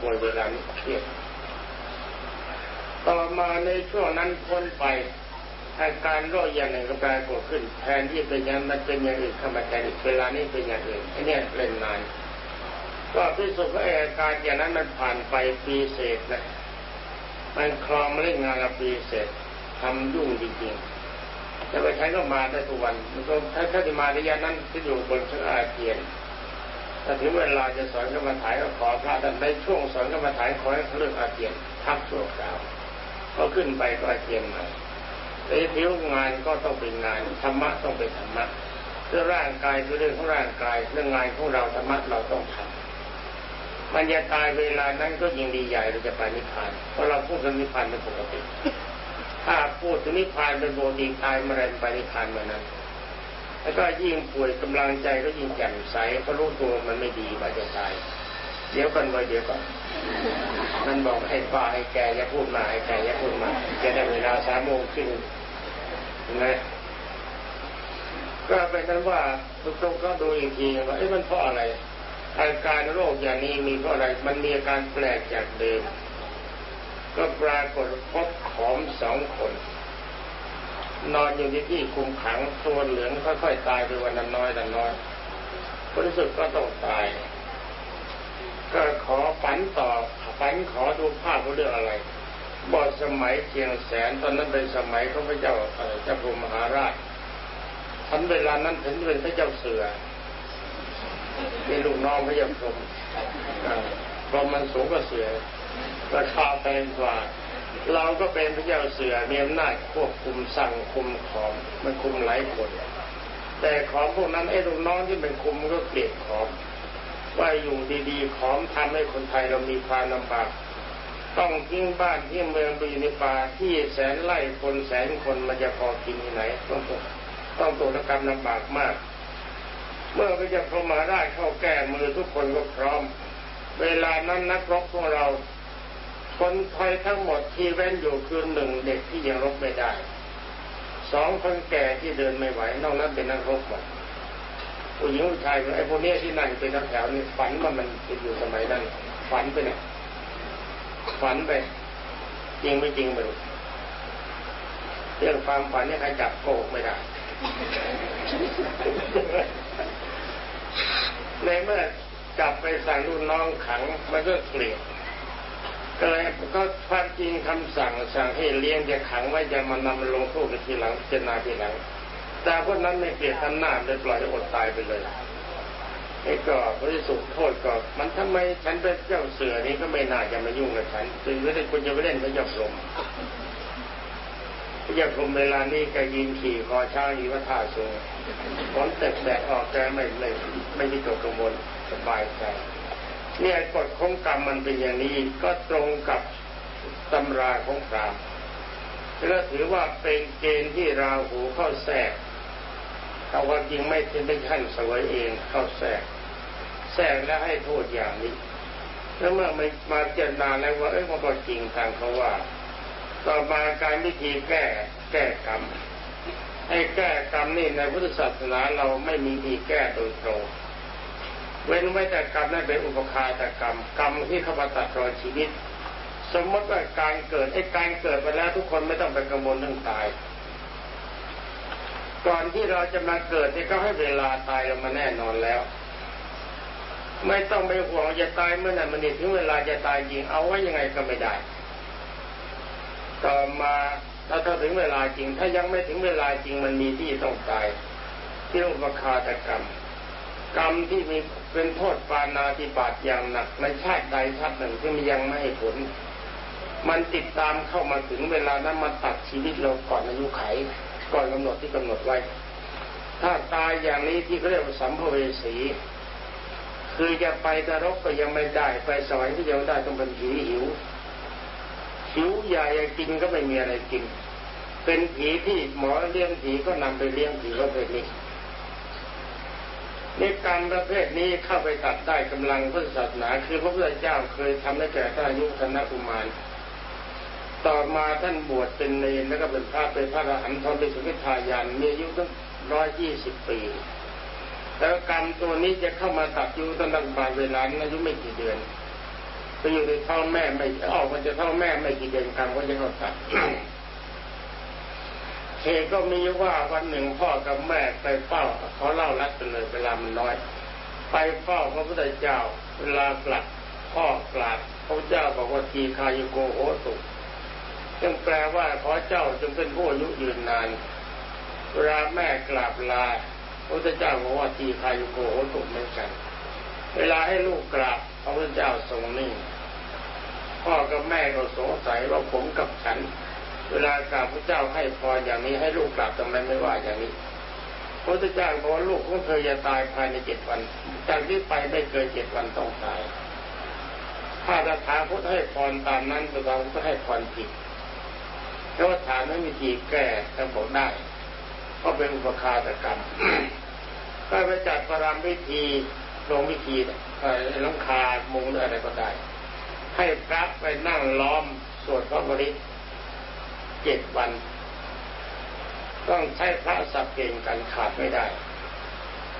ป่วยเวลานี้เครียดต่อมาในช่วงนั้นพ้นไปอาการโรคอย่างหนึ่งก็ปรากฏขึ้น แทนที่เป็นอย่างมันเป็นอย่างอื่นเข้ามาแทนอีกเวลานี้เป็นอย่างอื่นอันนี้เล่นนานก็พิสูจน์ว่าอาการอย่างนั้นมันผ่านไปปีเศษนะมันคลองมาเล่นงานกับปีเศษทำยุ่งจริงๆจะไปใช้ก็มาได้ทุกวันมันก็ถ้าถ้าจะมาระยะนั้นที่อยู่บนเครื่องอาเทียน ถ้าถึงเวลาจะสอนกรรมฐานก็ขอพระท่านในช่วงสอนกรรมฐานขอให้เลิกอาเทียนทักชั่วคราวก็ขึ้นไปก็อาเทียนมาแต่ผิวงานก็ต้องเป็นงานธรรมะต้องเป็นธรรมะเรื่องร่างกายคือเรื่องของร่างกายเรื่องงานของเราธรรมะเราต้องทำมันจะตายเวลานั้นก็ยิ่งดีใหญ่เราจะไปนิพพานเพราะเราพูดถึงนิพพานเป็นปกติ ถ้าพูดถึงนิพพานเป็นปกติตายเมื่อไรไปนิพพานเมื่อนั้น แล้วก็ยิ่งป่วยกำลังใจก็ยิ่งแจ่มใสเพราะรู้ตัวมันไม่ดีมันจะตายเดี๋ยวก่อนไว้เดี๋ยวก่อนมันบอกให้ป้าให้แกอย่าพูดมาให้แกอย่าพูดมาจะได้เวลาสามโมงครึ่งนะก็เป็นนั้นว่าทุกคนก็ดูอีกทีว่าเอ๊ะมันเพราะอะไรอาการโรคอย่างนี้มีเพราะอะไร มันมีอาการแปลกจากเดิม ก็ปรากฏพบขอมสองคน นอนอยู่ในที่คุมขังตัวเหลืองค่อยๆตายไปวันละน้อยละน้อยผลสุดก็ต้องตาย ก็ขอฝันต่อฝันขอดูภาพเรื่องอะไรบอดสมัยเชียงแสนตอนนั้นเป็นสมัยของพระเจ้าเจ้าพรมมหาราชทันเวลานั้นถึงเป็นพระเจ้าเสือมีลูกน้องพระเจ้าพรมพรมมันสูงกว่าเสือราคาแพงกว่า เราก็เป็นพระเจ้าเสือมีอำนาจควบคุมสั่งคุมของมันคุมหลายคน แต่ของพวกนั้นไอ้ลูกน้องที่เป็นคุมก็เกลียดของว่าอยู่ดีๆของทำให้คนไทยเรามีความลำบากต้องทิ้งบ้านที่เมืองไปอยู่ในป่าที่แสนไร่คนแสนคนมันจะพอกินที่ไหน ต้องต้องตัวกรรมลำบากมาก เมื่อพระเจ้าพรหมาราชเข้าแก้มือทุกคนก็พร้อม เวลานั้นนักรบของเรา คนไทยทั้งหมดที่เว้นอยู่คือหนึ่งเด็กที่ยังรบไม่ได้สองคนแก่ที่เดินไม่ไหวนอกนั้นเป็นนักรบหมดผู้หญิงผู้ชายไอ้พวกนี้ที่นั่งเป็นนักแถวนี่ฝันว่ามันจะอยู่สมัยนั้นฝันไปเนี่ยฝันไป จริงไม่จริงไม่รู้เรื่องความฝันนี่ใครจับโกกไม่ได้ในเมื่อจับไปสั่งรุ่นน้องขังมันก็เกลียด ก็เลยก็ความจริงคำสั่งสั่งให้เลี้ยงจะขังไว้จะมานำลงโทษทีหลังเจนาทีหลัง แต่พวกนั้นไม่เปลี่ยนทำหน้าเลยปล่อยอดตายไปเลยไอ้ก็บริสุทธิ์โทษก็มันทำไมฉันเป็นเจ้าเสือนี่ก็ไม่น่าจะมายุ่งกับฉันคือไม่ได้คุณจะไปเล่นพระยาพรมพระยาพรมเวลานี้ก็ยินขี่คอช้างอีว่าท่าสูงผลแตกแตกออกแกไม่ไม่ไม่มีตัวกังวลสบายใจ เนี่ยกฎของกรรมมันเป็นอย่างนี้ก็ตรงกับตำราของพรามแล้วถือว่าเป็นเกณฑ์ที่ราหูเข้าแทรกแต่ว่าจริงไม่เป็นไม่ขั้นสวยเองเข้าแทรกแทรกแล้วให้โทษอย่างนี้แล้วเมื่อมามาเจรนาแล้วว่าเอ้ยมันก็จริงทางเขาว่า ต่อมาการวิธีแก้แก้กรรมให้แก้กรรมนี่ในพุทธศาสนาเราไม่มีวิธีแก้โดยตรง เว้นไว้แต่กรรมนั้นเป็นอุปคาตกรรม กรรมที่เข้ามาตัดรอนชีวิต สมมติว่าการเกิดไอ้การเกิดไปแล้วทุกคนไม่ต้องไปกังวลเรื่องตาย ก่อนที่เราจะมาเกิดเนี่ยก็ให้เวลาตายเรามาแน่นอนแล้ว ไม่ต้องไปห่วงจะตายเมื่อไหร่มันนี่ถึงเวลาจะตายจริงเอาไว้ยังไงก็ไม่ได้ต่อมาถ้าถ้าถึงเวลาจริง ถ้ายังไม่ถึงเวลาจริงมันมีที่ต้องตายที่อุปคาตกรรม กรรมที่มีเป็นโทษปานาธิบาตอย่างหนัก ในชาติใดชาติหนึ่งที่มันยังไม่ให้ผล มันติดตามเข้ามาถึงเวลานั้นมาตัดชีวิตเราก่อนอายุไข ก่อนกำหนดที่กำหนดไว้ ถ้าตายอย่างนี้ที่เรียกว่าสัมภเวสี คือจะไปนรกก็ยังไม่ได้ ไปสวรรค์ก็ยังได้ต้องเป็นผีหิวหิวใหญ่กินก็ไม่มีอะไรกิน เป็นผีที่หมอเลี้ยงผีก็นำไปเลี้ยงผีประเภทนี้ ในการประเภทนี้เข้าไปตัดได้กำลังพุทธศาสนา คือพระพุทธเจ้าเคยทำให้แก่ท่านอายุธนกุมาร ต่อมาท่านบวชเป็นเนรแล้วก็เป็นพระเป็นพระอรหันต์ทนเป็นสุขิทายานมีอายุตั้งร้อยยี่สิบปี แล้วกรรมตัวนี้จะเข้ามาตัดอยู่ตั้งแต่บางเวลาอายุไม่กี่เดือนไปอยู่ในท้องแม่ไม่ออกมันจะท้องแม่ไม่กี่เดือนกลางก็จะเข้าตัด เหตุก็มีว่าวันหนึ่งพ่อกับแม่ไปเฝ้าเขาเล่ารัดกันเลยเวลามันน้อย ไปเฝ้าพระพุทธเจ้าเวลากลับพ่อกลับพระเจ้าบอกว่าทีคายโกโหตุจึงแปลว่าขอเจ้าจึงเป็นผู้อายุยืนนานเวลาแม่กราบลาพระพุทธเจ้าบอกว่าทีคายโกโหตุเหมือนกันเวลาให้ลูกกราบพระพุทธเจ้าทรงนิ่งพ่อกับแม่ก็สงสัยว่าผมกับฉัน เวลากราบพระเจ้าให้พรอย่างนี้ให้ลูกกราบทำไมไม่ว่าอย่างนี้พระเจ้าบอกว่าลูกของเธอจะตายภายในเจ็ดวันจากที่ไปไม่เกินเจ็ดวันต้องตายถ้าจะถามพุทธให้พรตามนั้นตัวเราก็ให้พรผิดถ้าว่าถามไม่มีทีแก้ก็บอกได้ ก็เป็นอุปคาตกรรมก็ไปจัดประรามวิธีลงวิธีลังคามุงอะไรก็ได้ ให้พระไปนั่งล้อมสวดพระบริต เจ็ดวัน ต้องใช้พระสับเก่งกันขาดไม่ได้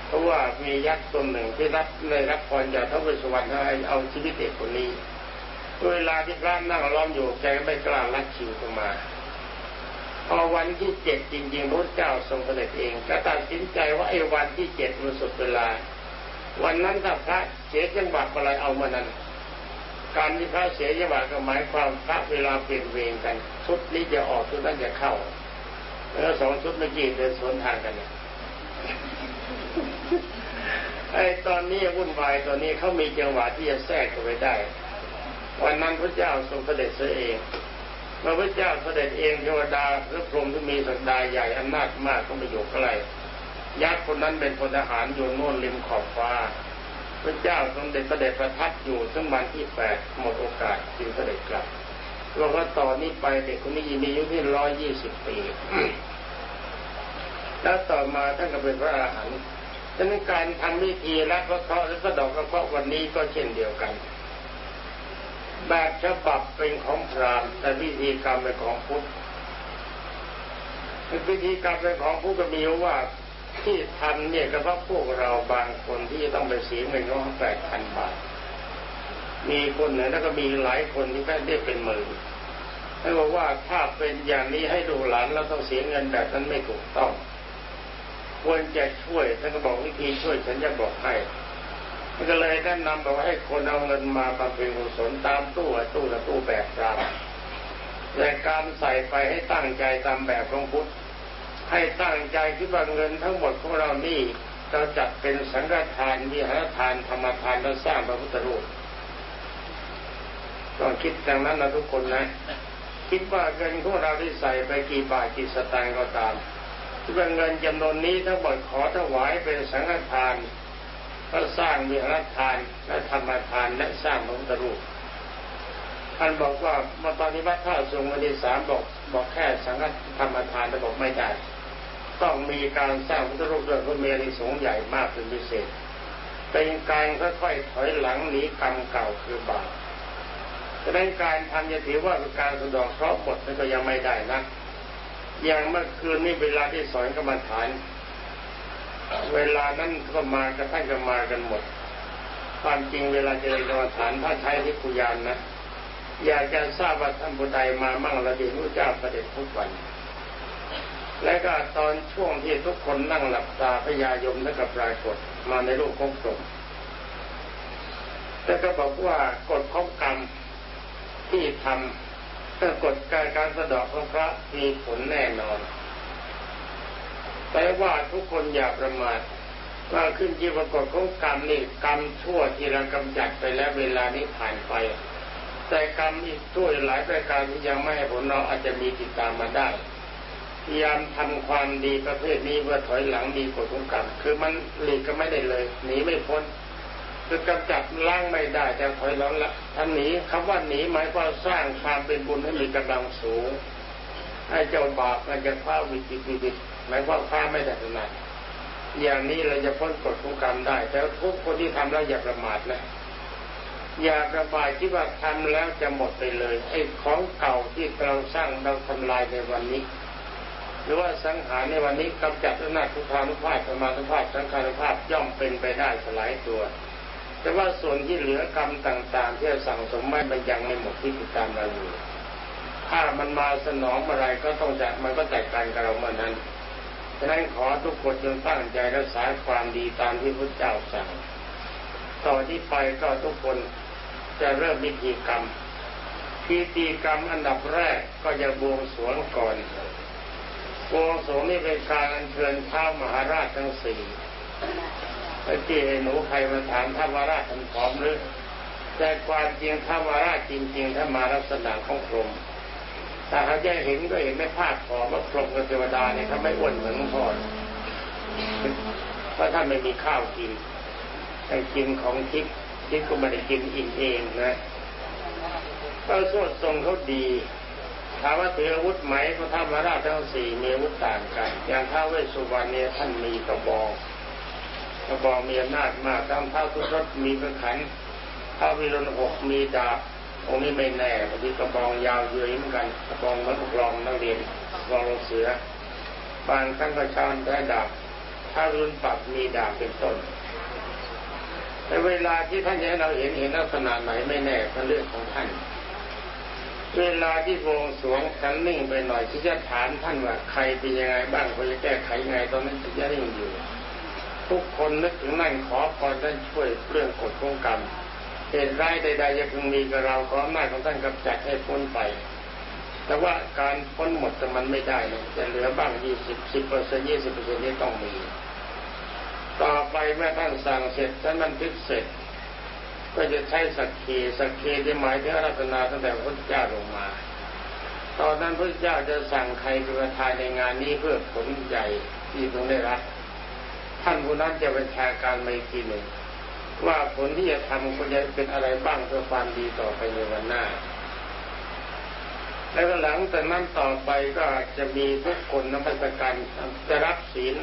เพราะว่ามียักษ์ตนหนึ่งที่รับในรับพรจากพระวิศวรรณให้เอาชีวิตเด็กคนนี้เวลาที่พระนั่งล้อมอยู่แกไม่กล้าลัดชิวเข้ามาพอวันที่เจ็ดจริงๆพระเจ้าทรงเสด็จเองก็ตัดสินใจว่าไอ้วันที่เจ็ดมันสุดเวลา วันนั้นถ้าพระเสียจังหวะอะไรเอามานั้น การที่พระเสียจังหวะก็หมายความพระเวลาเปลี่ยนเวรกันชุดนี้จะออกชุดนั้นจะเข้า แล้วสองชุดเมื่อกี้เดินสวนทางกันเนี่ยไอ้ตอนนี้วุ่นวายตอนนี้เขามีจังหวะที่จะแทรกเข้าไปได้ วันนั้นพระเจ้าทรงเสด็จเสียเองเมื่อพระเจ้าเสด็จเองเทวดาหรือพรหมที่มีสักดาใหญ่อำนาจมากก็ไม่อยู่ใกล้ยักษ์คนนั้นเป็นพลทหารอยู่โน่นริมขอบฟ้า พระเจ้าทรงเด็จเสด็จประทับอยู่ซึ่งวันที่แปดหมดโอกาสจึงเสด็จกลับเราก็ต่อนนี้ไปเด็กคนนี้มีอายุที่ร้อยยี่สิบปี แล้วต่อมาท่านก็เป็นพระอรหันต์ฉะนั้นการทำวิธีและพระเคราะห์และพระดอกกระเคราะห์วันนี้ก็เช่นเดียวกัน แบบฉบับเป็นของพราหมณ์แต่วิธีกรรมเป็นของพุทธวิธีกรรมเป็นของพุทธก็มีว่า ที่ทำเนี่ยก็เพราะพวกเราบางคนที่ต้องไปเสียเงินเขาแปดพันบาท มีคนหนึ่งแล้วก็มีหลายคนที่แค่ได้เป็นหมื่นท่านบอกว่าถ้าเป็นอย่างนี้ให้ดูหลานเราต้องเสียเงินแบบนั้นไม่ถูกต้องควรจะช่วยท่านก็บอกวิธีช่วยฉันจะบอกให้ท่านก็เลยแนะนำบอกให้คนเอาเงินมาบำเพ็ญกุศลตามตู้ตู้ละตู้แบบกลางแต่การใส่ไปให้ตั้งใจตามแบบของพุทธ ให้ตั้งใจคิดว่าเงินทั้งหมดของเรานี่เราจัดเป็นสังฆทานวิหาทานธรรมทานและสร้างพระพุทธรูปต้องคิดดังนั้นนะทุกคนนะ คิดว่าเงินของเราที่ใส่ไปกี่บาทกี่สตางค์ก็ตามคิดว่าเงินจำนวนนี้ทั้งหมดขอถวายเป็นสังฆทานก็สร้างวิหาทานและธรรมทานและสร้างพระพุทธรูปท่านบอกว่ามาตอนนี้วัดท่าทรงวันที่สามบอกบอกแค่สังฆธรรมทานแต่บอกไม่ได้ ต้องมีการสร้างพุทธรูปด้วยพระเมรุสงใหญ่มากเป็นพิเศษ เป็นการค่อยๆถอยหลังหนีกรรมเก่าคือบาปดังนั้นการทำจะถือว่าเป็นการสะดอกเคราะห์หมดนั่นก็ยังไม่ได้นะอย่างเมื่อคืนนี้เวลาที่สอนกรรมฐาน เวลานั้นก็มากันท่านก็มากันหมด ความจริงเวลาเจริญกรรมฐานถ้าใช้ที่คุยานนะ อยากจะทราบว่าท่านบุตรมามั่งระดีพระเจ้าประเด็จทุกวัน และก็ตอนช่วงที่ทุกคนนั่งหลับตาพยายมแล้วก็ปรากฏมาในรูปของกลมแล้วก็บอกว่ากฎของกรรมที่ทำถ้ากฎการการสะดอกของพระมีผลแน่นอน แต่ว่าทุกคนอย่าประมาทว่าขึ้นที่ปรากฏของกรรมนี่กรรมชั่วที่เรากำจัดไปแล้วเวลานี้ผ่านไป แต่กรรมอีกชั่วหลายประการที่ยังไม่ให้ผลเราอาจจะมีติดตามมาได้ พยายามทำความดีประเภทนี้เพื่อถอยหลังดีกว่าทุกรรมคือมันหลีกก็ไม่ได้เลยหนีไม่พ้นคือกำจัดล้างไม่ได้แต่ถอยหลังละท่านหนีคำว่าหนีหมายความสร้างความเป็นบุญให้มีกำลังสูงให้เจ้าบาปมันจะคว้าวิจิตวิหมายความคว้าไม่ได้ขนาดอย่างนี้เราจะพ้นกฎของกรรมได้ แต่ทุกคนที่ทำแล้วอย่าประมาทนะอย่าประมาทที่ว่าทำแล้วจะหมดไปเลยไอ้ของเก่าที่เราสร้างเราทำลายในวันนี้ หรือว่าสังหารในวันนี้กำจัดอำนาจทุกขานุภาพสมานุภาพสังขานุภาพย่อมเป็นไปได้สลายตัว แต่ว่าส่วนที่เหลือกรรมต่าง ๆ ที่สั่งสมไว้มันยังไม่หมดที่ติดตามเราอยู่ถ้ามันมาสนองอะไรก็ต้องจัดมันก็จัดการกับเราเมื่อนั้นฉะนั้นขอทุกคนจงตั้งใจรักษาความดีตามที่พระเจ้าสั่ง ต่อที่ไปก็ทุกคนจะเริ่มพิธีกรรมพิธีกรรมอันดับแรกก็จะบวงสรวงก่อน วงสวงนี่เป็นการอัญเชิญท้ามหาราชทั้งสี่ไอ้ที่หนูใครมาถามท้าวราชท่านพร้อมหรือแต่ความจริงท้าวราชจริงๆถ้ามาลักษณะของพรหมถ้าเขาจะเห็นก็เห็นไม่พลาดพอว่าพรหมกับเทวดาเนี่ยเขาไม่อ้วนเหมือนพ่อเพราะท่านไม่มีข้าวกินแต่กินของทิพย์ทิพย์ก็ไม่ได้กินอิ่มเองนะก็สวดทรงเขาดี ถามว่าถืออาวุธไหมพระธรรมราชทั้งสี่มีอาวุธต่างกัน อย่างท้าเวสสุวรรณเนี่ยท่านมีกระบอกกระบอกมีอำนาจมากตามท้าทุรสมีกระขันท้าวิรุณหกมีดาบองค์นี้ไม่แน่บางทีกระบองยาวเยือยเหมือนกันกระบองนันกรองนักเรียนกรองเสือบางครั้งก็ชานได้ดาบถ้ารุนปรับมีดาบเป็นต้นแต่เวลาที่ท่านให้เราเห็นเห็นลักษณะไหนไม่แน่เป็นเรื่องของท่าน เวลาที่วงสวงท่านนิ่งไปหน่อยที่จะถามท่านว่าใครเป็นยังไงบ้างควรจะแก้ไขยังไงตอนนั้นที่จะนิ่งอยู่ ทุกคนนึกถึงนั่นขอพรท่านช่วยเรื่องกฎของกรรมเหตุร้ายใดๆจะพึงมีกับเราขออำนาจของท่านกำจัดให้พ้นไป แต่ว่าการพ้นหมดแต่มันไม่ได้นะจะเหลือบ้างยี่สิบสิบเปอร์เซ็นต์ยี่สิบเปอร์เซ็นต์นี้ต้องมี ต่อไปเมื่อท่านสั่งเสร็จท่านบันทึกเสร็จ ก็จะใช้สักขีสักขีที่หมายถึงรัตนาตั้งแต่พระเจ้าลงมา ตอนนั้นพระเจ้าจะสั่งใครเป็นประธานในงานนี้เพื่อผลใหญ่ที่ต้องได้รับ ท่านผู้นั้นจะเป็นชาการไม่ทีหนึ่งว่าผลที่จะทำควรจะเป็นอะไรบ้างเพื่อความดีต่อไปในวันหน้า แล้วหลังจากนั้นต่อไปก็จะมีทุกคนนมัสการจะรับศีล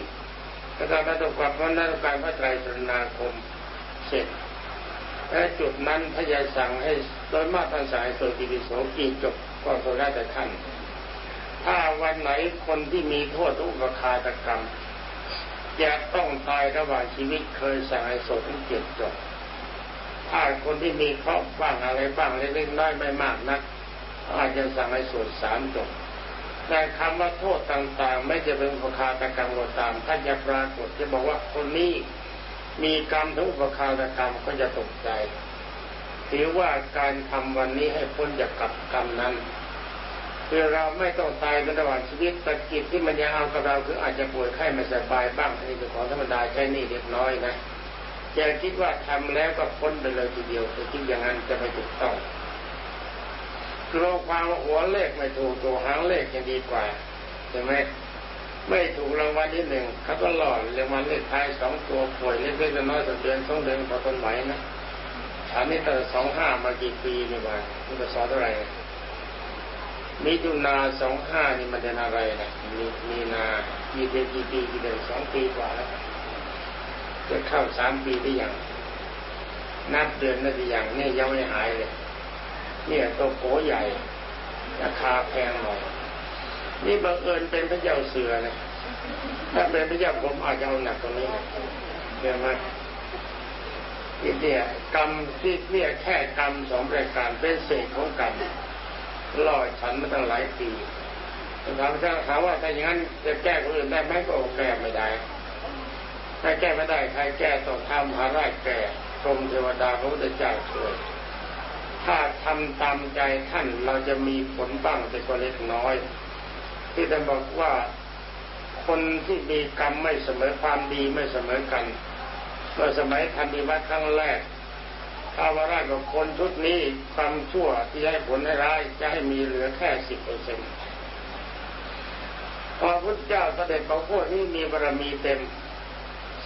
แล้วก็นับความพระนักการพระไตรสรณาคมเสร็จ และจุดนั้นพระยาสั่งให้โดยมาตรสายโสติปิโสกี่จบก็โซได้แต่ท่าน ถ้าวันไหนคนที่มีโทษอุปคาตกรรมจะต้องตายระหว่างชีวิตเคยสั่งให้ศพเจ็ดจบถ้าคนที่มีเคราะห์บ้างอะไรบ้างเล็กๆน้อยไม่มากนัก อาจจะสั่งให้สวดสามจบแต่คำว่าโทษต่างๆ ไม่จะเป็นประคาตกรรมก็ตามถ้าจะปรากฏจะบอกว่าคนนี้ มีกรรมทุกประคาตกรรมก็จะตกใจถือว่าการทำวันนี้ให้พ้นจากกับกรรมนั้นคือเราไม่ต้องตายในระหว่างชีวิตตะกิจที่มันยังเอากับเราคืออาจจะป่วยไข้ไม่สบายบ้างอันนี้เป็นของธรรมดาใช่นี่เล็กน้อยนะอย่าคิดว่าทำแล้วก็พ้นไปเลยทีเดียวแต่คิดอย่างนั้นจะไม่ถูกต้องกลัวความหัวเลขไม่ถูกตัวหางเลขยังดีกว่าใช่ไหม ไม่ถูกรางวัลที่หนึ่งเขาก็หลอดรางวัลเลขท้ายสองตัวป่วยเล็กๆน้อยๆสักเดือนสองเดือนพอทนไหวนะฉันนี่ตั้งสองห้ามากี่ปีนี่วะนี่จะสอนเท่าไหร่มิถุนาสองห้านี่มันเป็นอะไรนะมีมีนากี่เดือนกี่ปีกี่เดือนสองปีกว่าแล้วจะเข้าสามปีได้ยังนับเดือนนั่นยังเนี่ยังไม่หายเลย เนี่ยตัวโกใหญ่ราคาแพงหน่อย นี่บังเอิญเป็นพระเจ้าเสือนะถ้าเป็นพระเจ้าผมอาจจะเอาหนักตรงนี้เห็นไหมเนี่ยกรรมที่เนี่ยแค่กรรมสองรายการเป็นเศษของกรรมล่อฉันมาตั้งหลายปีถามถ้าถามว่าถ้าอย่างนั้นจะแก้คนอื่นได้ไหมก็แก้ไม่ได้ ถ้าแก้ไม่ได้ใครแก้ต้องทำหาราชแก้กรมเทวดาพระพุทธเจ้าช่วย ถ้าทำตามใจท่านเราจะมีผลบ้างแต่ก็เล็กน้อย ที่ท่านบอกว่าคนที่มีกรรมไม่เสมอความดีไม่เสมอกันเมื่อสมัยทันดีวัดครั้งแรกถ้าวาระกับคนชุดนี้ความชั่วที่ให้ผลให้ร้ายจะให้มีเหลือแค่สิบเปอร์เซ็นต์พอพุทธเจ้าเสด็จบอกพวกนี้มีบารมีเต็ม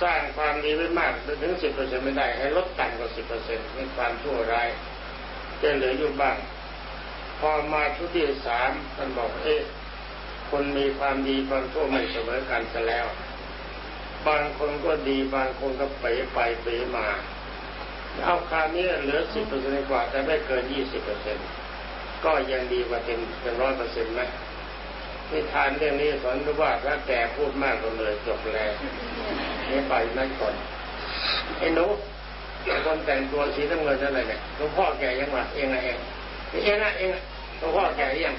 สร้างความดีไว้มากจนถึงสิบเปอร์เซ็นต์ไม่ได้ ให้ลดต่ำกว่าสิบเปอร์เซ็นต์ในความชั่วร้ายจะเหลืออยู่บ้าง พอมาชุดที่สามท่านบอกเอ๊ะ คนมีความดีความชั่วไม่เสมอกันซะแล้ว บางคนก็ดีบางคนก็เป๋ไปเป๋มา เอาคราวนี้เหลือสิบเปอร์เซ็นต์กว่า แต่ไม่เกินยี่สิบเปอร์เซ็นต์ก็ยังดีกว่าเต็มเป็นร้อยเปอร์เซ็นต์ไหมนิทานเรื่องนี้สอนว่าถ้าแก่พูดมากก็เลยจบแล้วนี่ไปนั่นก่อนไอ้หนูคนแต่งตัวสีน้ำเงินนั่นเลยเนี่ยหลวงพ่อแก่ยังวะเองไงเองเองนะเองหลวงพ่อแก่ยัง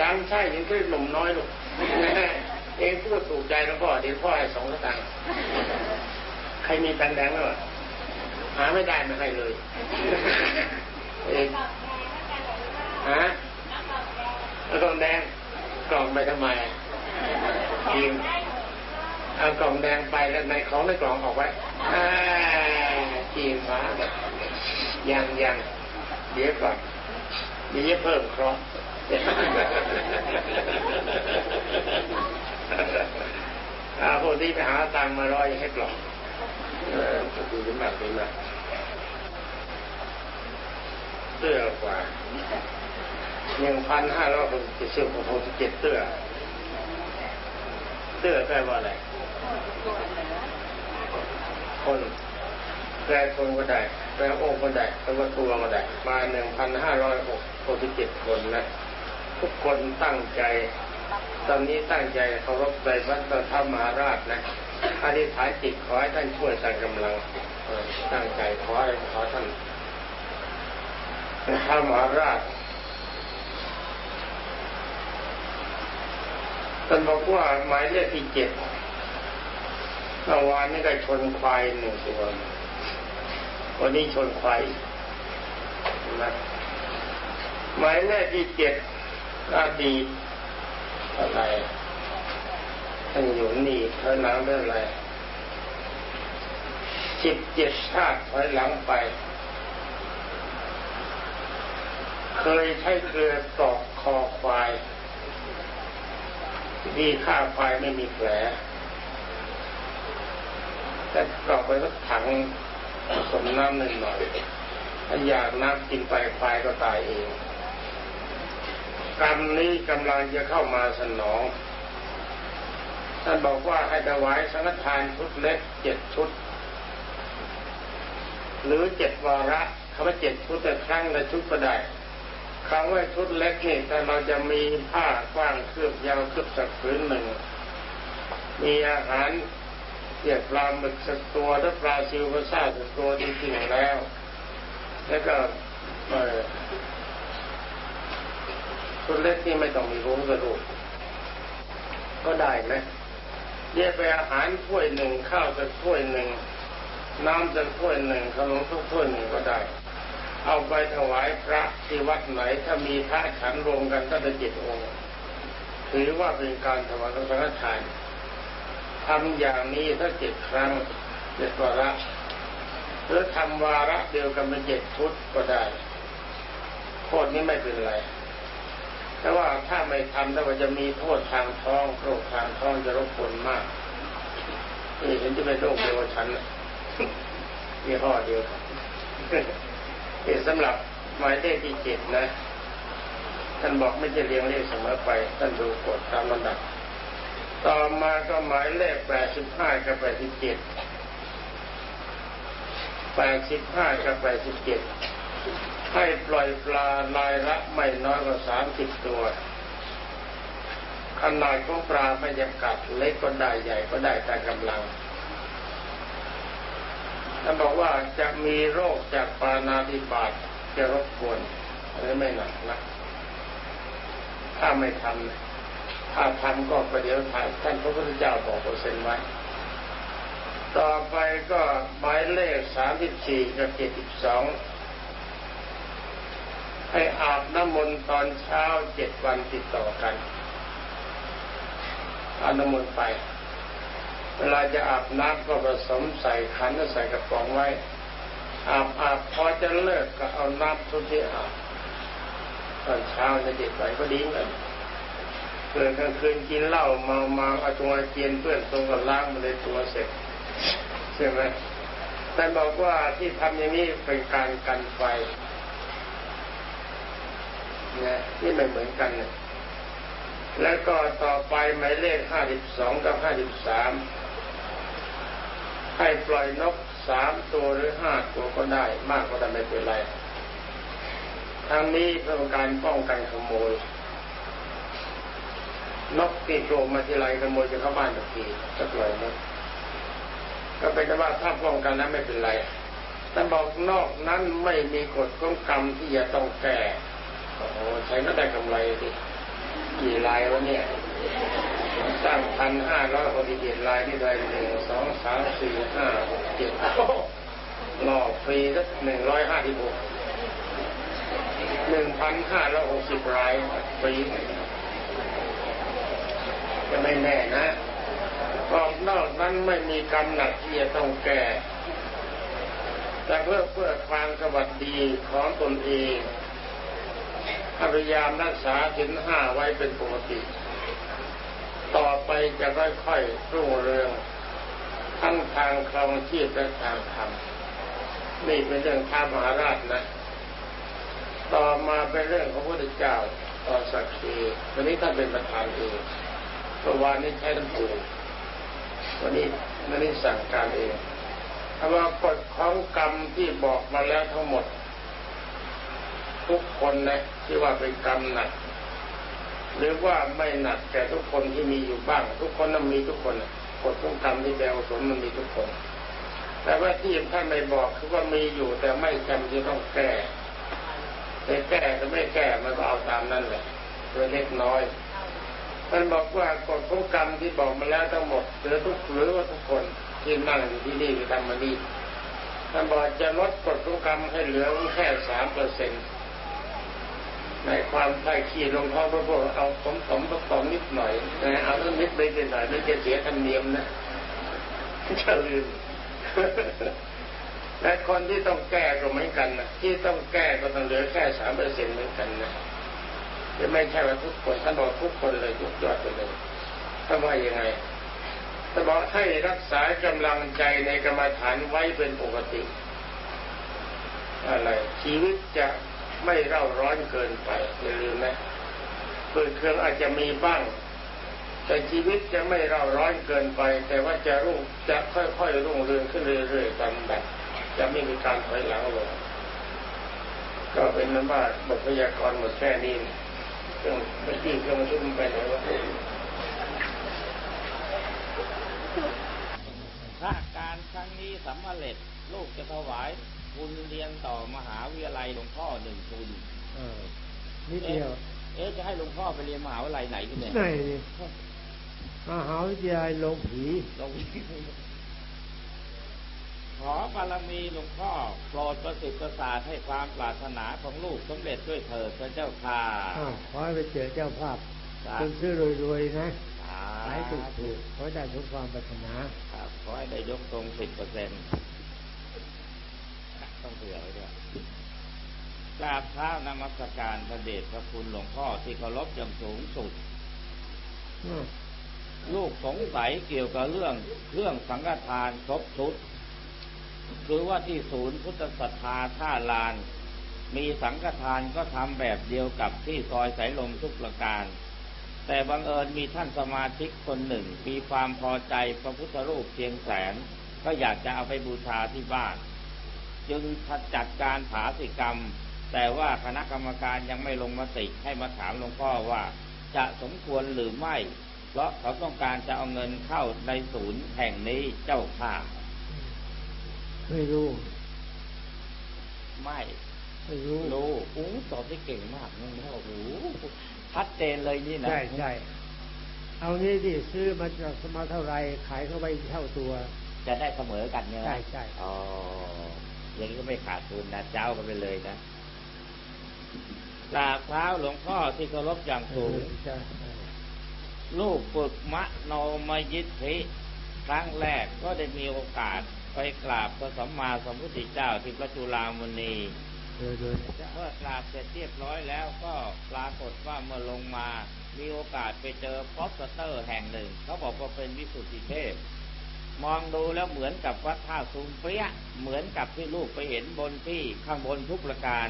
ยังใช่ยังคือหนุ่มน้อยลูกเองพูดถูกใจหลวงพ่อเดี๋ยวพ่อให้สองตังค์ใครมีตังค์แดงหรือเปล่าหาไม่ได้ไม่ให้เลยเองฮะแล้วกล่องแดงกล่องไปทำไมกินเอากล่องแดงไปแล้วในของในกล่องออกไว้จีนฟ้ายังยังเดี๋ยวก่อนเดี๋ยวเพิ่มครอง อาพวกที่ไปหาตังมาร้อยให้กล่องเออดีมากดีมากเสื้อกว่าหนึ่งพันห้าร้อยหกสิบเจ็ดหกสิบเจ็ดเสื้อ เสื้อแปลว่าอะไร คนแปลคนก็ได้แปลองค์ก็ได้แปลว่าตัวก็ได้ มาหนึ่งพันห้าร้อยหกสิบเจ็ดคนนะ ทุกคนตั้งใจ ตอนนี้ตั้งใจเคารพในพระธรรมหาราชนะอธิษฐานจิตขอให้ท่านช่วยใส่กำลังตั้งใจขอให้ขอท่านพระมหาราชท่านบอกว่าหมายเลขที่เจ็ดเมื่อวานนี้ได้ชนควายหนึ่งตัว วันนี้ชนควายนะหมายเลขที่เจ็ด อดีตอะไรท่านอยู่นี่เธอหลังเป็นองอะไรสิบเจ็ดชาติถอยหลังไป เคยใช้เกลือตอกคอควายดีฆ่าควายไม่มีแผลแต่กรอกไปสักถังสมน้ำหนึ่งหน่อยถ้าอยากน้ำกินไปควายก็ตายเอง กรรมนี้กำลังจะเข้ามาสนอง ท่านบอกว่าให้ถวายสังฆทานชุดเล็กเจ็ดชุด หรือเจ็ดวาระคำว่าเจ็ดชุดแต่ครั้งละชุดก็ได้คำว่าชุดเล็กนี่แต่เราจะมีผ้ากว้างคืบยาวคืบสักผืนหนึ่ง มีอาหารเรียกปลาหมึกสักตัวและปลาซิวก็ทราบสักตัวจริงๆแล้ว แล้วก็ ชุดเล็กนี่ไม่ต้องมีโครงกระดูกก็ได้ไหมเรียกไปอาหารถ้วยหนึ่งข้าวสักถ้วยหนึ่งน้ำสักถ้วยหนึ่งขนมทุกถ้วยหนึ่งก็ได้ เอาไปถวายพระที่วัดไหนถ้ามีพระฉันรวมกันตั้งแต่เจ็ดองค์ถือว่าเป็นการถวายพระสังฆทานทำอย่างนี้ถ้าเจ็ดครั้งเจ็ดวาระหรือทำวาระเดียวกันเป็นเจ็ดชุดก็ได้โทษนี้ไม่เป็นไร แต่ว่าถ้าไม่ทำถ้าว่าจะมีโทษทางท้องโรคทางท้องจะรบกวนมากนี่เห็นจะเป็นโรคเดียวกับฉันมีข้อเดียวเป็นสำหรับหมายเลขที่เจ็ดนะท่านบอกไม่จะเรียงเลขเสมอไปท่านดูกดตามลำดับ ต่อมาก็หมายเลขแปดสิบห้ากับแปดสิบเจ็ดแปดสิบห้ากับแปดสิบเจ็ด ให้ปล่อยปลาลายละไม่น้อยกว่าสามสิบตัว ขนาดของปลาไม่จำกัดเล็กก็ได้ใหญ่ก็ได้ตามกำลังท่านบอกว่าจะมีโรคจากปานาธิบาตจะรบกวนหรือไม่หนักนะถ้าไม่ทำถ้าทำก็ประเดี๋ยวถ่ายท่านพระพุทธเจ้าบอกเปอร์เซ็นต์ไว้ ต่อไปก็หมายเลขสามสิบสี่กับเจ็ดสิบสอง ให้อาบน้ำมนต์ตอนเช้าเจ็ดวันติดต่อกันอาบน้ำมนต์ไป เวลาจะอาบน้ำก็ผสมใส่ขันแล้วใส่กระป๋องไว้ อาบอาบพอจะเลิกก็เอาน้ำทุกที่อาบตอนเช้าจะเจ็ดวันก็ดีเหมือนเกิดกลางคืนกินเหล้าเมาเมาเอาตัวเจียนเพื่อนตรงกับล้างมาเลยตัวเสร็จใช่ไหมแต่บอกว่าที่ทำอย่างนี้เป็นการกันไฟ นะนี่ไม่เหมือนกันนะแล้วก็ต่อไปหมายเลขห้าสิบสองกับห้าสิบสามให้ปล่อยนกสามตัวหรือห้าตัวก็ได้ มากก็ได้ไม่เป็นไรทางนี้เพื่อการป้องกันขโมย นกตีโผล่มาทีไรขโมยจะเข้าบ้านทุกทีจะปล่อยนกก็เป็นแต่ว่าถ้าป้องกันนั้นไม่เป็นไรแต่บอกนอกนั้นไม่มีกฎของกรรมที่จะต้องแก้ โอ้ใช้ก็ได้กำไรดิกี่ลายวะเนี่ยสร้างพันห้าร้อยหกสิบเจ็ดลายนี่ได้หนึ่งสองสามสี่ห้าหกเจ็ดหล่อฟรีสักหนึ่งร้อยห้าสิบหกหนึ่งพันห้าร้อยหกสิบลายฟรีจะไม่แน่นะออกนอกนั้นไม่มีกรรมหนักที่จะต้องแก้แต่เพื่อเพื่อความสวัสดีของตนเอง พยายามรักษาสินห้าไว้เป็นปกติ ต่อไปจะค่อยๆรุ่งเรือง ทั้งทางครองชีพและทางธรรมนี่เป็นเรื่องท้ามหาราชนะ ต่อมาเป็นเรื่องของพระพุทธเจ้าต่อสักขีวันนี้ท่านเป็นประธานเองเมื่อวานนี้ใช้ท่านปู่วันนี้วันนี้สั่งการเองถ้าว่ากฎของกรรมที่บอกมาแล้วทั้งหมด ทุกคนนะที่ว่าเป็นกรรมหนักหรือว่าไม่หนักแต่ทุกคนที่มีอยู่บ้าง ทุกคนนั้นมีทุกคนกฎของกรรมที่แปลว่าสมมันมีทุกคน แต่ว่าที่ท่านไม่บอกคือว่ามีอยู่แต่ไม่จำที่ต้องแก้แต่แก้ก็ไม่แก้มันก็เอาตามนั่นแหละโดยเล็กน้อยมันบอกว่ากฎของกรรมที่บอกมาแล้วทั้งหมดหรือทุกหรือว่าทุกคนที่นั่งอยู่ที่นี่ที่ทำมานี่ท่านบอกจะลดกฎของกรรมให้เหลือแค่สามเปอร์เซ็นต์ ในความใต้ขี้ลงท้อพระพวกเอาสมสมผสมนิดหน่อยนะเอาเรื่องนิดไปหน่อยไม่จะเสียธรรมเนียมนะจะลืมและคนที่ต้องแก้ก็เหมือนกันนะที่ต้องแก้ก็ต้องเหลือแค่สามเปอร์เซ็นต์เหมือนกันนะจะไม่ใช่ว่าทุกคนท่านบอกทุกคนเลยทุกยอดไปเลยท่านว่ายังไงท่านบอกให้รักษากำลังใจในกรรมฐานไว้เป็นปกติ อะไรชีวิตจะ ไม่เร่าร้อนเกินไปอย่าลืมนะเปิดเครื่องอาจจะมีบ้าง แต่ชีวิตจะไม่เร่าร้อนเกินไป แต่ว่าจะรุ่งจะค่อยๆรุ่งเรืองขึ้นเรื่อยๆตามแบบจะไม่มีการถอยหลังลงก็เป็นนั้นว่าบทพยากรณ์หมดแค่นี้เครื่องเมื่อกี้เครื่องชุมไปไหนวะถ้าการครั้งนี้สำเร็จลูกจะถวาย ทุนเรียนต่อมหาวิทยาลัยหลวงพ่อหนึ่งทุนเออนิดเดียว เอ๊ะจะให้หลวงพ่อไปเรียนมหาวิทยาลัยไหนกันเนี่ยไหนดิมหาวิทยาลัยโรงผีลงขอบารมีหลวงพ่อโปรดประสิทธิ์ประสาทให้ความปรารถนาของลูกสำเร็จด้วยเถิดพระเจ้าค่ะอ้าวขอให้ไปเจอเจ้าภาพสาจนซื้อรวยๆนะสาขายถูกถูกๆขอให้ได้ทุกความปรารถนาครับขอให้ได้ยกตรงสิบเปอร์เซ็นต์ ต้องเผื่อไว้ด้วยกราบเท้านมัสการพระเดชพระคุณหลวงพ่อที่เคารพอย่างสูงสุดอืมลูกสงสัยเกี่ยวกับเรื่องเรื่องสังฆทานครบชุด คือว่าที่ศูนย์พุทธศรัทธาท่าลาน มีสังฆทานก็ทำแบบเดียวกับที่ซอยสายลมทุกประการ แต่บังเอิญมีท่านสมาชิกคนหนึ่ง มีความพอใจพระพุทธรูปเพียงแสน ก็อยากจะเอาไปบูชาที่บ้าน จึงจัดการผาสิกรรม แต่ว่าคณะกรรมการยังไม่ลงมติให้มาถามหลวงพ่อว่าจะสมควรหรือไม่ เพราะเขาต้องการจะเอาเงินเข้าในศูนย์แห่งนี้เจ้าค่ะ ไม่รู้ ไม่ไม่รู้รู้อู้ตอบได้เก่งมากนี่นะโอ้โหชัดเจนเลยนี่นะ ใช่ใช่เอางี้ดิซื้อมาจากสมาเท่าไรขายเข้าไปเท่าตัว จะได้เสมอกันเนี่ยใช่ใช่อ๋อ อย่างนี้ก็ไม่ขาดทุนนะเจ้ากันไปเลยนะกราบเท้าหลวงพ่อที่เคารพอย่างสูงลูกฝึกมโนมยิทธิครั้งแรกก็ได้มีโอกาสไปกราบพระสัมมาสัมพุทธเจ้าที่พระจุฬามณีเมื่อกราบเสร็จเรียบร้อยแล้วก็ปรากฏว่าเมื่อลงมามีโอกาสไปเจอพ็อปสเตอร์แห่งหนึ่ง เขาบอกว่าเป็นวิสุทธิเทพ มองดูแล้วเหมือนกับวัดท่าซุงเปรี้ยเหมือนกับที่ลูกไปเห็นบนที่ข้างบนทุกประการ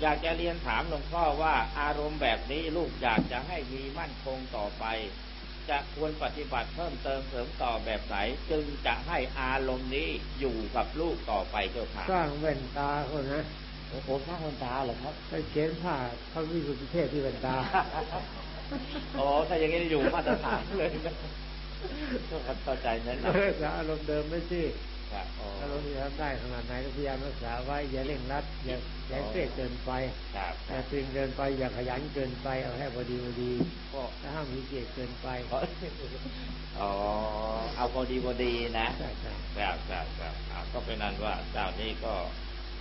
อยากจะเรียนถามหลวงพ่อว่าอารมณ์แบบนี้ลูกอยากจะให้มีมั่นคงต่อไป จะควรปฏิบัติเพิ่มเติมเสริมต่อแบบไหนจึงจะให้อารมณ์นี้อยู่กับลูกต่อไปเจ้าค่ะสร้างแว่นตาคนนะโอ้โหสร้างวันตาเหรอครับไปเขียนผ้าพระวิสุทธิเทพที่แว่นตาโอ้ถ้าอย่างนี้อยู่มาตรฐานเลยนะ เข้าใจนั้นนะรักษาอารมณ์เดิมไม่สิครับอ๋ออารมณ์ที่ทำได้ขนาดไหนก็พยายามรักษาไว้อย่าเร่งรัดอย่าอย่าเครียดเกินไปครับอย่าตึงเกินไปอย่าขยันเกินไปเอาให้พอดีพอดีก็ถ้าห้ามมีเกียรติเกินไปอ๋อเอาพอดีพอดีนะใช่ใช่ครับครับครับอ่าก็เป็นนั้นว่าเจ้านี้ก็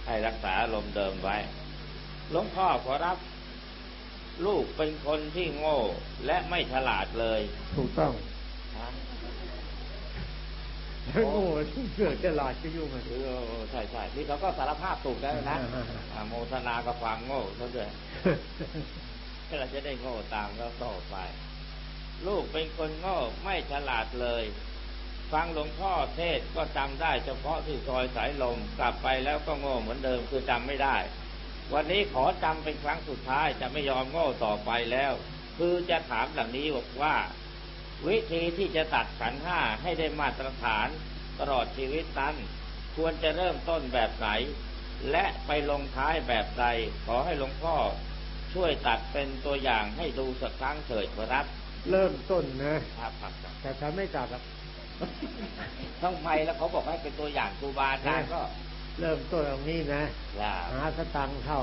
ให้รักษาอารมณ์เดิมไว้หลวงพ่อขอรับลูกเป็นคนที่โง่และไม่ฉลาดเลย ถูกต้องฮะ โง่เกิดจะหลาดก็ยุ่งอะเออใช่ใช่นี่เขาก็สารภาพถูกแล้วนะอ่าอ่าโมทนากับความโง่เขาด้วยให้เราจะได้โง่ตามแล้วต่อไป ลูกเป็นคนโง่ไม่ฉลาดเลย ฟังหลวงพ่อเทศน์ก็จำได้เฉพาะที่ซอยสายลมกลับไปแล้วก็โง่เหมือนเดิมคือจำไม่ได้ วันนี้ขอจำเป็นครั้งสุดท้ายจะไม่ยอมโง่ต่อไปแล้ว คือจะถามดังนี้บอกว่า วิธีที่จะตัดขันธ์ห้าให้ได้มาตรฐานตลอดชีวิตนั้น ควรจะเริ่มต้นแบบไหน และไปลงท้ายแบบใด ขอให้หลวงพ่อช่วยตัดเป็นตัวอย่างให้ดูสักครั้งเถิดครับ เริ่มต้นนะครับครับครับแต่ทำไม่ตัดหรอกต้องไปแล้วเขาบอกให้เป็นตัวอย่างครูบาอาจารย์ก็ เริ่มต้นตรงนี้นะอย่าหาสตังค์เข้า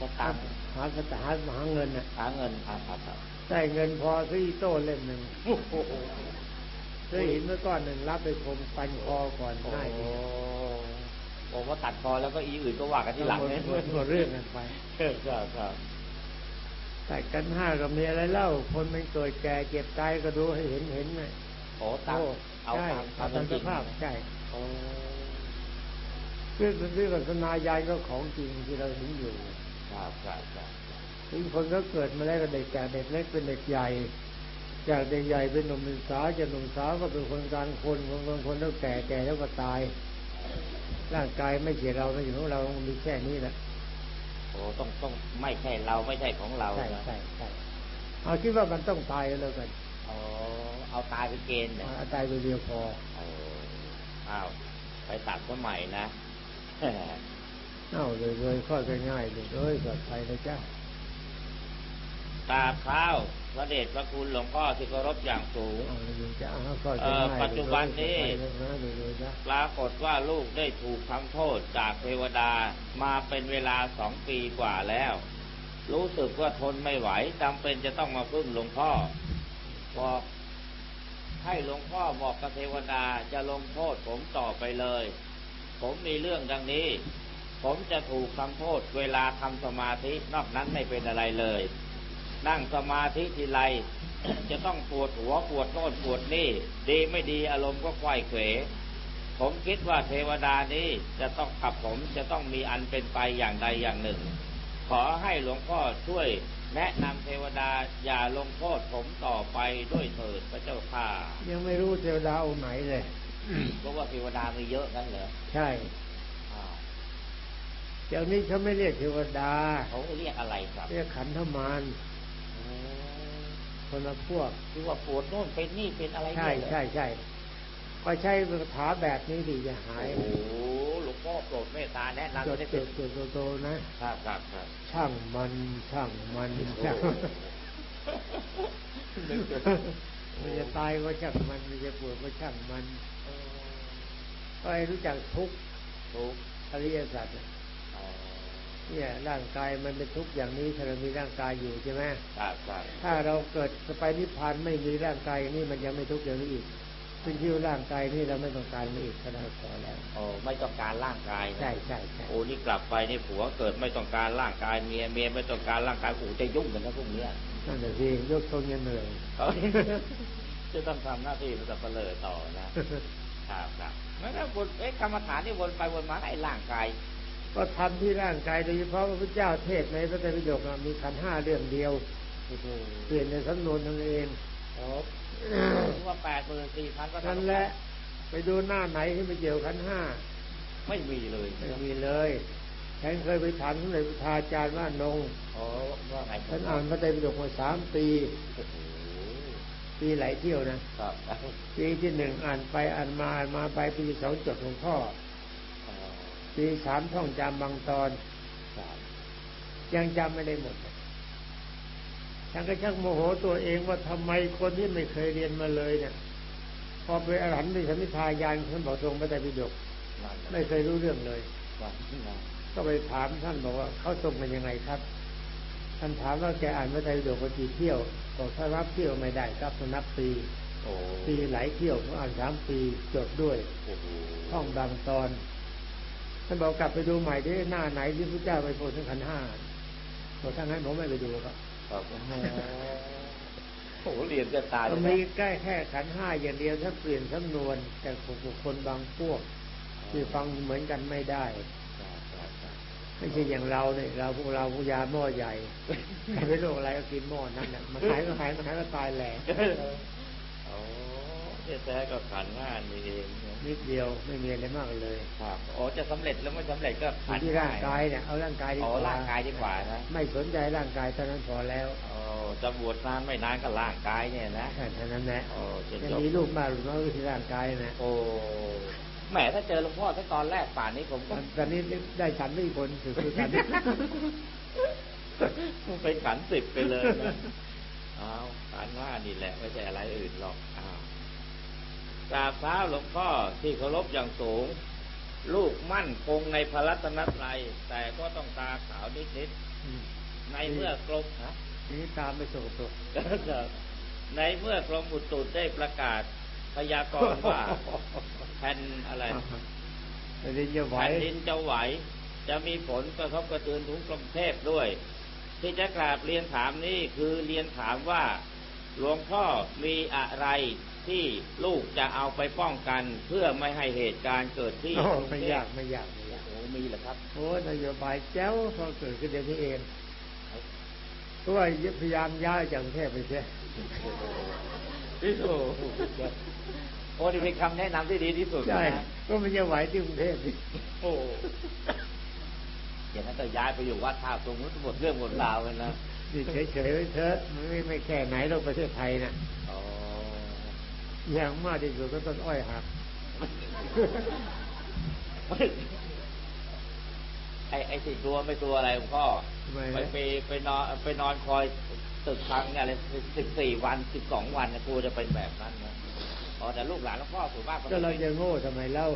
สตางค์หาสตังค์หาหาเงินน่ะหาเงินครับครับครับ ได้เงินพอซื้ออีโต้เล่มหนึ่งโอ้โหซื้อหินเมื่อก้อนหนึ่งรับไปคมปันคอก่อนโอ้ได้โหดีโอ้ว่าตัดคอแล้วก็อีอื่นก็ว่ากันที่หลังหมดเนี่ยหมดหมดเรื่องกันไปครับครับแต่กันห้าก็มีอะไรเล่า คนมันเกิดแก่เจ็บตายก็ดูให้เห็นเห็นนะโอ้ตามโอ้เอาใช่ตามเอาตาตามมจสริงภาพนะใช่โอ้คือคือกับสนายายก็ของจริงที่เราเห็นอยู่ ครับครับครับ บางคนก็เกิดมาแล้วก็เด็กจากเด็กเล็กเป็นเด็กใหญ่ จากเด็กใหญ่เป็นหนุ่มเป็นสาวจากหนุ่มสาวก็เป็นคนกลางคนคนบางคนแล้วแก่แก่แล้วก็ตาย ร่างกายไม่ใช่เราไม่ใช่ของเรามันมีแค่นี้แหละโอ้ต้องต้องไม่ใช่เราไม่ใช่ของเราใช่นะใช่ใช่เอาคิดว่ามันต้องตายแล้วกันโอ้เอาตายไปเกณฑ์เนี่ยเอาตายไปเดียวพอโอ้อ้าวไปตัดสมัยนะ เอาเลยเลยค่อยง่ายๆเลยเลยปลอดภัยเลยจ้า ตาเท้าพระเดชพระคุณหลวงพ่อที่เคารพอย่างสูงเอาเลยจ้าเอาค่อยเอ่อง่ายๆปัจจุบันนี้เลยนะเลยเลยจ้าปรากฏว่าลูกได้ถูกทำโทษจากเทวดามาเป็นเวลาสองปีกว่าแล้ว รู้สึกว่าทนไม่ไหวจำเป็นจะต้องมาพึ่งหลวงพ่อ บอกให้หลวงพ่อบอกกับเทวดาจะลงโทษผมต่อไปเลย ผมมีเรื่องดังนี้ ผมจะถูกทำโทษเวลาทำสมาธินอกนั้นไม่เป็นอะไรเลย นั่งสมาธิทีไรจะต้องปวดหัวปวดโน่นปวดนี่ ดีไม่ดีอารมณ์ก็ไขว้เขวผมคิดว่าเทวดานี้จะต้องขับผมจะต้องมีอันเป็นไปอย่างใดอย่างหนึ่ง ขอให้หลวงพ่อช่วยแนะนำเทวดาอย่าลงโทษผมต่อไปด้วยเถิดพระเจ้าค่ะยังไม่รู้เทวดาองค์ไหนเลยเพราะว่าเทวดามีเยอะนั่นเหรอใช่อ้าวเดี๋ยวนี้เขาไม่เรียกเทวดาเขาเรียกอะไรครับ เรียกขันธมารโอ้ คนละพวกคือว่าปวดโน่นเป็นนี่เป็นอะไรใช่เนี่ยเหรอใช่ใช่ก็ใช้คาถาแบบนี้ดีจะหาย โอ้โหหลวงพ่อโปรดเมตตาแนะนำจดได้จเถิดดจดโตๆนะครับครับครับช่างมันช่างมันช่างมันจะตายก็ช่างมันมันจะปวดก็ช่างมันก็ให้รู้จักทุกข์ถูกอริยสัจเนี่ยอ๋อ เนี่ยร่างกายมันเป็นทุกข์อย่างนี้ถ้าเรามีร่างกายอยู่ใช่ไหมครับครับถ้าเราเกิดไปนิพพานไม่มีร่างกายอย่างนี้มันยังไม่ทุกข์อย่างนี้อีกซึ่งที่ว่าร่างกายนี่เราไม่ต้องการมันอีกก็ได้พอแล้วโอ้ไม่ต้องการร่างกายนะใช่ใช่ใช่โอ้นี่กลับไปนี่ผัวเกิดไม่ต้องการร่างกายเมียเมียไม่ต้องการร่างกายโอ้จะยุ่งกันนะพวกเนี้ยนั่นแหละสิยกตรงยังเหนื่อยเขาจะต้องทำหน้าที่เป็นสับเปลือต่อนะครับครับไม่ได้วนเอ๊ะกรรมฐานนี่วนไปวนมาไอ้ร่างกาย ก็ทำที่ร่างกายโดยเฉพาะพระพุทธเจ้าเทศน์ในพระไตรปิฎกอะมีขันธ์ห้าเรื่องเดียวโอ้โหเปลี่ยนในสำนวนทั้งเองโอ้ว่าแปดหมื่นสี่พันก็นั่นแหละไปดูหน้าไหนที่ไม่เกี่ยวขันธ์ห้าไม่มีเลยไม่มีเลยฉันเคยไปถามสมเด็จพระอาจารย์ว่านงโอ้ว่าไงฉันอ่านพระไตรปิฎกมาสามปีโอ้โหปีหลายเที่ยวนะครับปีที่หนึ่งอ่านไปอ่านมาอ่านมาไปปีสองจดหลวงพ่ออ๋อ ปีสามท่องจำบางตอนครับยังจำไม่ได้หมดอฉันก็ชักโมโหตัวเองว่าทำไมคนที่ไม่เคยเรียนมาเลยเนี่ยพอไปอรหันต์ในสัมมิทายานท่านบอกตรงพระไตรปิฎกไม่เคยรู้เรื่องเลยก็ไปถามท่านบอกว่าเขาทรงกันยังไงครับ ท่านถามว่าแกอ่านพระไตรปิฎกมากี่เที่ยวบอกถ้ารับเที่ยวไม่ได้ครับต้องนับปีโอ้ปีหลายเที่ยวผมอ่านสามปีจดด้วยโอ้โหท่องบางตอน ท่านบอกกลับไปดูใหม่ที่หน้าไหนที่พระเจ้าไปโปรดถึงขันธ์ห้าบอกถ้างั้นผมไม่ไปดูครับครับโอ้โหเรียนจะตายเลยมีนะใกล้แค่ขันธ์ห้าอย่างเดียวถ้าเปลี่ยนสำนวน แต่บุคคลบางพวกที่ฟังเหมือนกันไม่ได้ไม่ใช่อย่างเราเนี่ยเราพวกเราพวกยาหม้อใหญ่ใครไม่โรคอะไรก็กินหม้อนั้นน่ะมันหายก็หายมันหายก็ตายแหละโอ้ แท้ๆก็ขันห้านี่เองนะนิดเดียวไม่มีอะไรมากเลยครับอ๋อจะสำเร็จแล้วไม่สำเร็จก็อยู่ขันที่ห้ร่างกายเนี่ยเอาร่างกายดีอ๋อกว่าร่างกายดีกว่านะไม่สนใจร่างกายเท่านั้นพอแล้วอ๋อจะบวชนานไม่นานก็ร่างกายเนี่ยนะแค่เท่านั้นแหละโอ้จะจะจบมีลูกมากหรือน้อยก็ที่ร่างกายนะโอ้แหมถ้าเจอหลวงพ่อถ้าตอนแรกป่านนี้ผมก็ตอนนี้ได้ฉันไม่คนคือคือกันไปขันสิบไปเลยนะอ้าวขันว่านี่แหละไม่ใช่อะไรอื่นหรอกอ้าว กราบเท้าหลวงพ่อที่เคารพอย่างสูง ลูกมั่นคงในพระรัตนตรัยแต่ก็ต้องตาขาวนิดๆในเมื่อกรมฮะทีนี้ตามไปสกปรกในเมื่อกรมอุตุได้ประกาศพยากรณ์ว่าแผ่นอะไรแผ่นดินจะไหวแผ่นดินจะไหว จะมีผลกระทบกระเทือนถึงกรุงเทพด้วย ที่จะกราบเรียนถามนี้คือเรียนถามว่า หลวงพ่อมีอะไร ที่ลูกจะเอาไปป้องกันเพื่อไม่ให้เหตุการณ์เกิดที่โอ้กรุงไม่เทพยากไม่ยากไม่ยากโอ้มีเหรอครับโอ้นโยบายแจ้วพอเกิดขึ้นเดี๋ยวนี้เองเพราะว่าพยายามย้ายจากกรุงเทพไปเสียโอ้โหโอ้นี่เป็นคำแนะนำที่ดีที่สุดใช่นะก็มันจะไหวที่กรุงเทพดิโอ้อย่างนั้นก็ย้ายไปอยู่วัดท่าตรงนู้นหมดเรื่องหมดราวเลยนะนี่เฉยๆไว้เถอะมันไม่ไม่แค่ไหนเราประเทศไทยนะ อ๋ออย่างมากที่สุดก็ต้นอ้อยหักไอ้ไอ้สิ่งตัวไม่ตัวอะไรหลวงพ่อทำไมไปไปไปนอนไปนอนคอยตึกพังเนี่ยอะไรสิบสี่วันสิบสองวันนะกลัวจะเป็นแบบนั้นนะอ๋อแต่ลูกหลานหลวงพ่อส่วนมากก็เราจะโง่ทำไมเล่า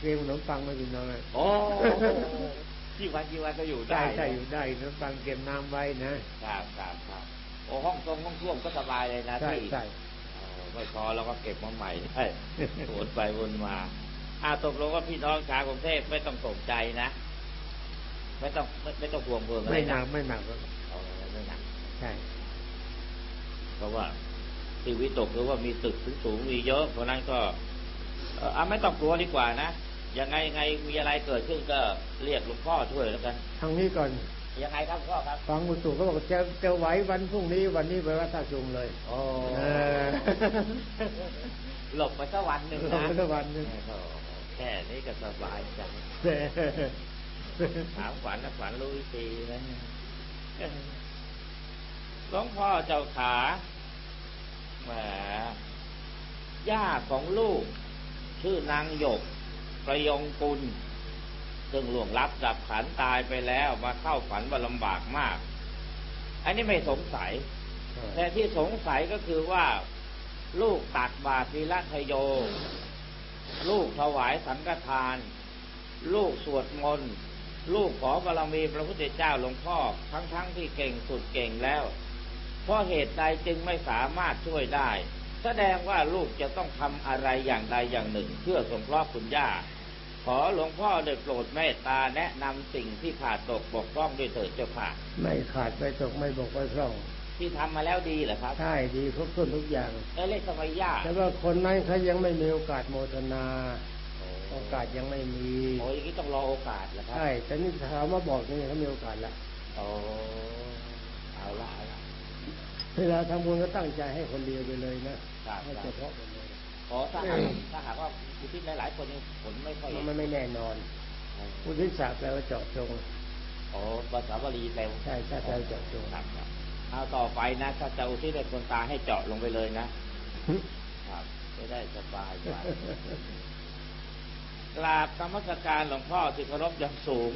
เรียนขนมปังมากินน้อยโอ้ที่วันที่วันก็อยู่ได้ได้ใช่อยู่ได้ขนมปังเก็บน้ำไว้นะครับครับครับโอ้ห้องทรงห้องท่วมก็สบายเลยนะใช่ที่ ใช่อ๋อไม่พอเราก็เก็บมาใหม่ได้วนไปวนมาอาตกลงว่าพี่น้องชาวกรุงเทพไม่ต้องตกใจนะ ไม่ต้องไม่ไม่ต้องห่วงเพิ่งอะไรไม่หนันะกไม่หนักเอาไม่หนักใช่ เพราะว่าที่วิตกหรือว่ามีตึกสูงๆมีเยอะเพราะนั้นก็เอ่อเอาไม่ต้องกลัวดีกว่านะยังไงไงมีอะไรเกิดขึ้นก็เรียกหลวงพ่อช่วยแล้วกันทางนี้ก่อน ยังไงครับพ่อครับ ฟังอุตุเขาบอกจะจะไหววันพรุ่งนี้วันนี้ไปวัดท่าจุงเลยโอ้เออหลบไปสักวันหนึ่งหลบนะไปสักวันหนึ่งโอ้แค่นี้ก็สบายใจถามฝันนะฝันรู้วิธีนะหลวงพ่อเจ้าขาแหมย่าของลูก ชื่อนางหยกประยงกุล ซึ่งล่วงลับดับขันตายไปแล้วมาเข้าฝันว่าลำบากมาก อันนี้ไม่สงสัย แต่ที่สงสัยก็คือว่า ลูกตักบาตรทีละทโย ลูกถวายสังฆทาน ลูกสวดมนต์ลูกขอบารมีพระพุทธเจ้าหลวงพ่อทั้งๆทที่เก่งสุดเก่งแล้ว เพราะเหตุใดจึงไม่สามารถช่วยได้ แสดงว่าลูกจะต้องทำอะไรอย่างใดอย่างหนึ่ง เพื่อสงเคราะห์คุณย่า ขอหลวงพ่อได้โปรดเมตตาแนะนำสิ่งที่ขาดตกบกพร่องด้วยเถิดเจ้าค่ะ ไม่ขาดไม่ตกไม่บกไม่พร่อง ที่ทำมาแล้วดีเหรอครับ ใช่ดีครบถ้วนทุกอย่างเอ้ยเล่นทำไมย่าแต่ว่าคนนั้นเขายังไม่มีโอกาสโมทนาโอกาสยังไม่มีโอ้ยอย่างนี้ต้องรอโอกาสเหรอครับใช่แต่นี่ถามว่าบอกนี่เขามีโอกาสละโอ้เอาละเอาละเวลาทำบุญก็ตั้งใจให้คนเดียวไปเลยนะครับให้คเฉรับพาะคนเดียว ขอถ้าหากถ้าหากว่าอุทิศหลายๆคนนี่ผลไม่ค่อยมันไม่แน่นอนอุทิศศักดิ์แปลว่าเจาะจงโอ้ภาษาบาลีแปลว่าใช่ใช่ใช่เจาะจงครับครับเอาต่อไปนะถ้าจะอุทิศให้คนตายให้เจาะลงไปเลยนะครับจะได้สบายใจกราบธรรมสการหลวงพ่อที่เคารพอย่างสูง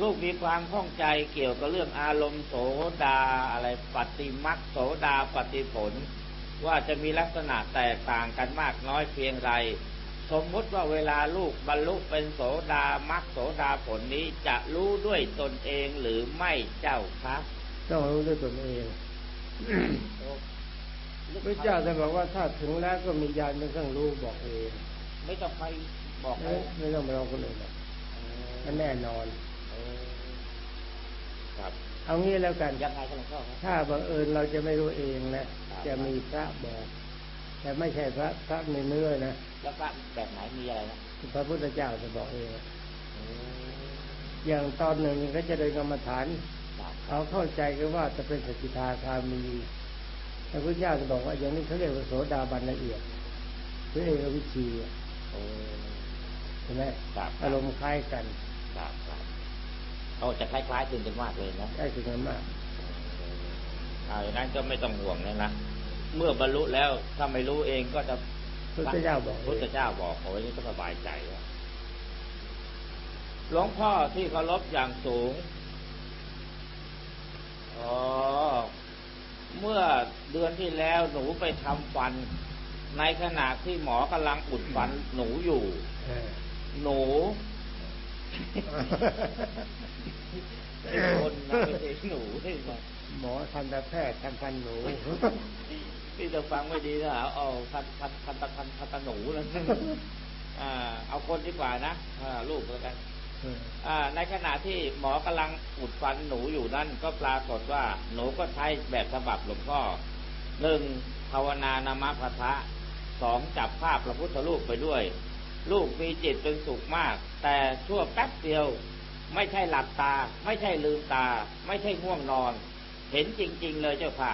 ลูกมีความข้องใจเกี่ยวกับเรื่องอารมณ์โสดาอะไรปฏิมักโสดาปฏิผล ว่าจะมีลักษณะแตกต่างกันมากน้อยเพียงไร สมมุติว่าเวลาลูกบรรลุเป็นโสดามักโสดาผลนี้จะรู้ด้วยตนเองหรือไม่เจ้าคะต้องรู้ด้วยตนเองพระเจ้าจะบอกว่าถ้าถึงแล้วก็มีญาณเป็นเครื่องรู้บอกเอง ไม่ต้องไปบอกใครไม่ไม่ต้องไปรอคนอื่นหรอกมันแน่นอนครับ เอางี้แล้วกันยังไงกันหลวงพ่อครับถ้าบังเอิญเราจะไม่รู้เองนะจะมีพระบอกแต่ไม่ใช่พระพระในเนื้อนะแล้วพระแบบไหนมีอะไรนะพระพุทธเจ้าจะบอกเองอย่างตอนหนึ่งก็จะเดินกรรมฐานครับเขาเข้าใจกันว่าจะเป็นสกิทาคามีพระพุทธเจ้าจะบอกว่าอย่างนี้เขาเรียกว่าโสดาบันละเอียดหรือเอกวิชีอะโอ้ใช่ไหมครับอารมณ์คล้ายกันครับครับ เขาจะคล้ายๆคลึงกันมากเลยนะใกล้ถึงกันมากอ่าอย่างนั้นก็ไม่ต้องห่วงเลยนะเมื่อบรรลุแล้วถ้าไม่รู้เองก็จะพระพุทธเจ้าบอกพุทธเจ้าบอกโอ้ยนี่ก็สบายใจแล้วหลวงพ่อที่เคารพอย่างสูงอ๋อเมื่อเดือนที่แล้วหนูไปทำฟัน ในขณะที่หมอกำลังอุดฟันหนูอยู่เออหนูไอ้ คนนะไม่ใช่หนูที่มหมอทันตแพทย์ทำฟันหนูพี่จะฟังไม่ดีนะอ๋อคันคันคันตันคันตะหนูแล้วอ่าเอาคนดีกว่านะลูกแล้วกันในขณะที่หมอกำลังอุดฟันหนูอยู่นั่นก็ปรากฏว่า หนูก็ใช้แบบฉบับหลวงพ่อหนึ่งภาวนานามพะทะสองจับภาพพระพุทธรูปไปด้วย ลูกมีจิตเป็นสุขมาก แต่ชั่วแป๊บเดียว ไม่ใช่หลับตา ไม่ใช่ลืมตา ไม่ใช่ง่วงนอน เห็นจริง ๆ เลยเจ้าค่ะ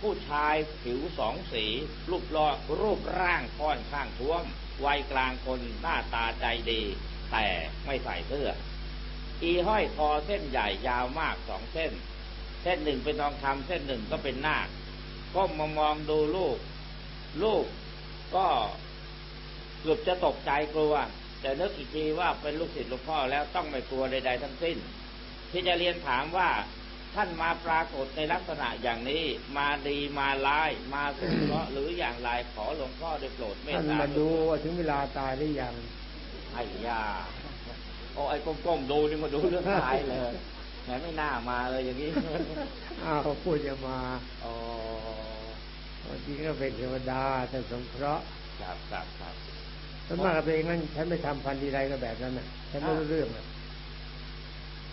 ผู้ชายผิวสองสี รูปรอรูปร่างค่อนข้างท้วม วัยกลางคนหน้าตาใจดี แต่ไม่ใส่เสื้อ อีห้อยคอเส้นใหญ่ยาวมากสองเส้น เส้นหนึ่งเป็นทองคำเส้นหนึ่งก็เป็นนาคก้มมามองดูลูก ลูกก็เกือบจะตกใจกลัว แต่นึกอีกทีว่าเป็นลูกศิษย์หลวงพ่อแล้วต้องไม่กลัวใดๆทั้งสิ้น ที่จะเรียนถามว่าท่านมาปรากฏในลักษณะอย่างนี้มาดีมาร้าย มาสุขเคราะห์หรืออย่างไรขอหลวงพ่อได้โปรดเมตท่านตามาดูว่าถึงเวลาตายหรือยังไอ้ยาโอ้ไอ้ก้มๆดูนี่มาดูเรื่องตายเลยแหมไม่น่ามาเลยอย่างนี้อ้าวพูดจะมาอ๋อจริงก็เป็นเทวดาแต่สงเคราะห์ครับครับครับ ถ้ามากกับเองนั้นฉันไม่ทำพันธีไรก็แบบนั้นน่ะฉันไม่รู้เรื่องอะ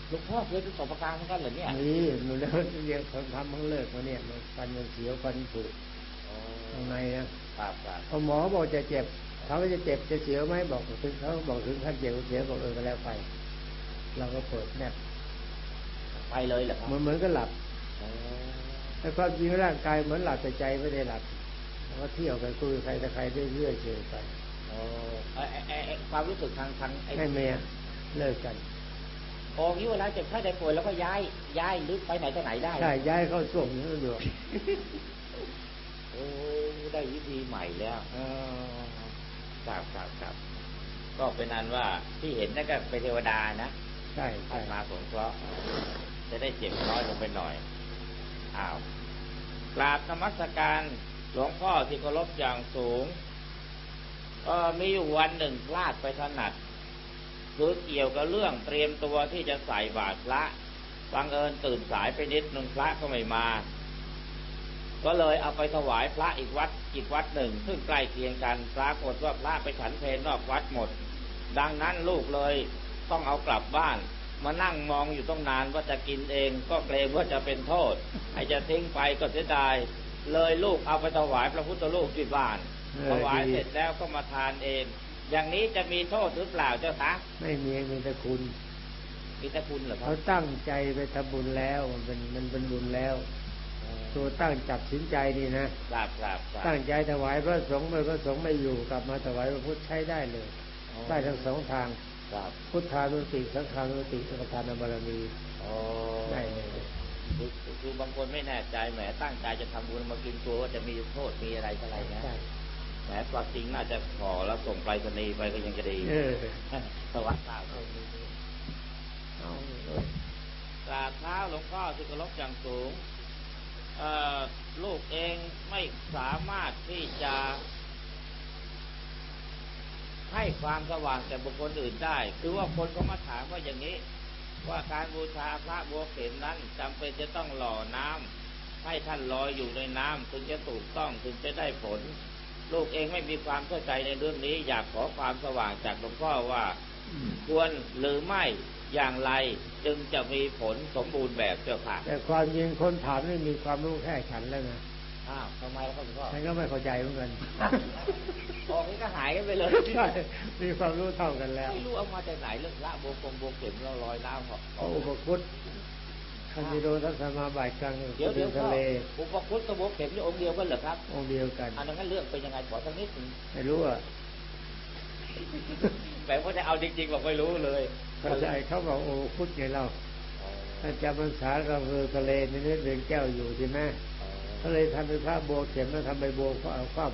หลวงพ่อเคยประสบการณ์เหมือนกันเหรอเนี่ยนี่หนูแล้วเรียนคนทำมันเลิกมาเนี่ยมันฟันมันเสียวฟันผุอ๋อข้างในนะครับครับพอหมอบอกจะเจ็บเขาก็จะเจ็บจะเสียวไหมบอกถึงเขาบอกถึงขั้นเจ็บเสียวบอกเออก็แล้วไปเราก็เปิดแนบไปเลยเหรอครับมันเหมือนก็หลับอ๋อแต่ความจริงร่างกายเหมือนหลับแต่ใจไม่ได้หลับแล้วก็เที่ยวไปคุยกับใครแต่ใครเรื่อยๆเฉยไป อ๋อไอ้ไอ้ไอ้ไอ้ความรู้สึกทางทางไอ้ให้เมียเลิกกันโอ้ยเวลาเจ็บไข้ได้ป่วยแล้วก็ย้าย ย้ายหรือไปไหนต่อไหนได้ใช่ย้ายเข้าส่วมนี่ก็อยู่โอ้ได้วิธีใหม่แล้วเออครับครับครับก็เป็นอันว่าที่เห็นนั่นก็เป็นเทวดานะใช่ท่าใช่นมาสงเคราะห์จะได้เจ็บน้อยลงไปหน่อยอ้าวกราบนมัสการหลวงพ่อที่เคารพอย่างสูง เออมีอยู่วันหนึ่งพลาดไปถนัดคือเกี่ยวกับเรื่องเตรียมตัวที่จะใส่บาตรพระบังเอิญตื่นสายไปนิดนึงพระก็ไม่มา ก็เลยเอาไปถวายพระอีกวัดอีกวัดหนึ่ง ซึ่งใกล้เคียงกันปรากฏว่าพระไปฉันเพลนอกวัดหมด ดังนั้นลูกเลยต้องเอากลับบ้าน มานั่งมองอยู่ต้องนานว่าจะกินเอง ก็เกรงว่าจะเป็นโทษไอจะทิ้งไปก็เสียดายเลยลูกเอาไปถวายพระพุทธรูปที่บ้าน ถวายเสร็จแล้วก็มาทานเอง อย่างนี้จะมีโทษหรือเปล่าเจ้าคะไม่มีมีแต่คุณมีแต่คุณเหรอครัเขาบตั้งใจไปทำบุญแล้วมันเป็นมันเป็นบุญแล้วตัวตั้งจับสินใจนี่นะครับครับครับตั้งใจถวายพระสงฆ์เมื่อพระสงฆ์ไม่อยู่กลับมาถวายพระพุทธใช้ได้เลยได้ทั้งสองทางครับพุทธานุสติสังฆานุสติประธานบารมีอ๋อได้เลยคือคือบางคนไม่แน่ใจแหมตั้งใจจะทำบุญมากินตัวว่าจะมีโทษมีอะไรเท่าไหร่นะใช่ แหมความจริงน่าจะขอแล้วส่งไปรษณีย์ไปก็ยังจะดีสวัสดิ์ทราบเอาเลยกราบเท้าหลวงพ่อที่เคารพอย่างสูงลูกเองไม่สามารถที่จะ ให้ความสว่างแก่บุคคลอื่นได้ คือว่าคนก็มาถามว่าอย่างนี้ ว่าการบูชาพระบัวเข็มนั้นจำเป็นจะต้องหล่อน้ำให้ท่านลอยอยู่ในน้ำถึงจะถูกต้องถึงจะได้ผล ลูกเองไม่มีความเข้าใจในเรื่องนี้ อยากขอความสว่างจากหลวงพ่อว่า ควรหรือไม่อย่างไรจึงจะมีผลสมบูรณ์แบบเจ้าค่ะ แต่ความจริงคนถามนี่มีความรู้แค่ฉันแล้วนะอ้าวทำไมล่ะครับหลวงพ่อฉันก็ไม่เข้าใจเหมือนกันออกนี้ก็หายกันไปเลยใช่มีความรู้เท่ากันแล้วไม่รู้เอามาจากไหนเรื่องละโบกงโบเข็มเราลอยน้ำเหรอพระอุป คุตคันธิโดทัศมาบายกลางเดี๋ยวเดี๋ยวทะพ่อเลอุปคุตกับบัวเข็มนี่องค์เดียวกันเหรอครับ องค์เดียวกันอันนั้นเรื่องเป็นยังไงขอสักนิดหนึงไม่รู้อะแบบว่าจะเอาจริงๆบอกไม่รู้เลยเข้าใจเขาบอกโอ้พุทธไงเราถ้าจำพรรษาก็คือทะเลนี่นี่เรือนแก้วอยู่ใช่ไหมก็เลยทำเป็นพระบัวเข็มแล้วทำใบบัวก็เอาคว่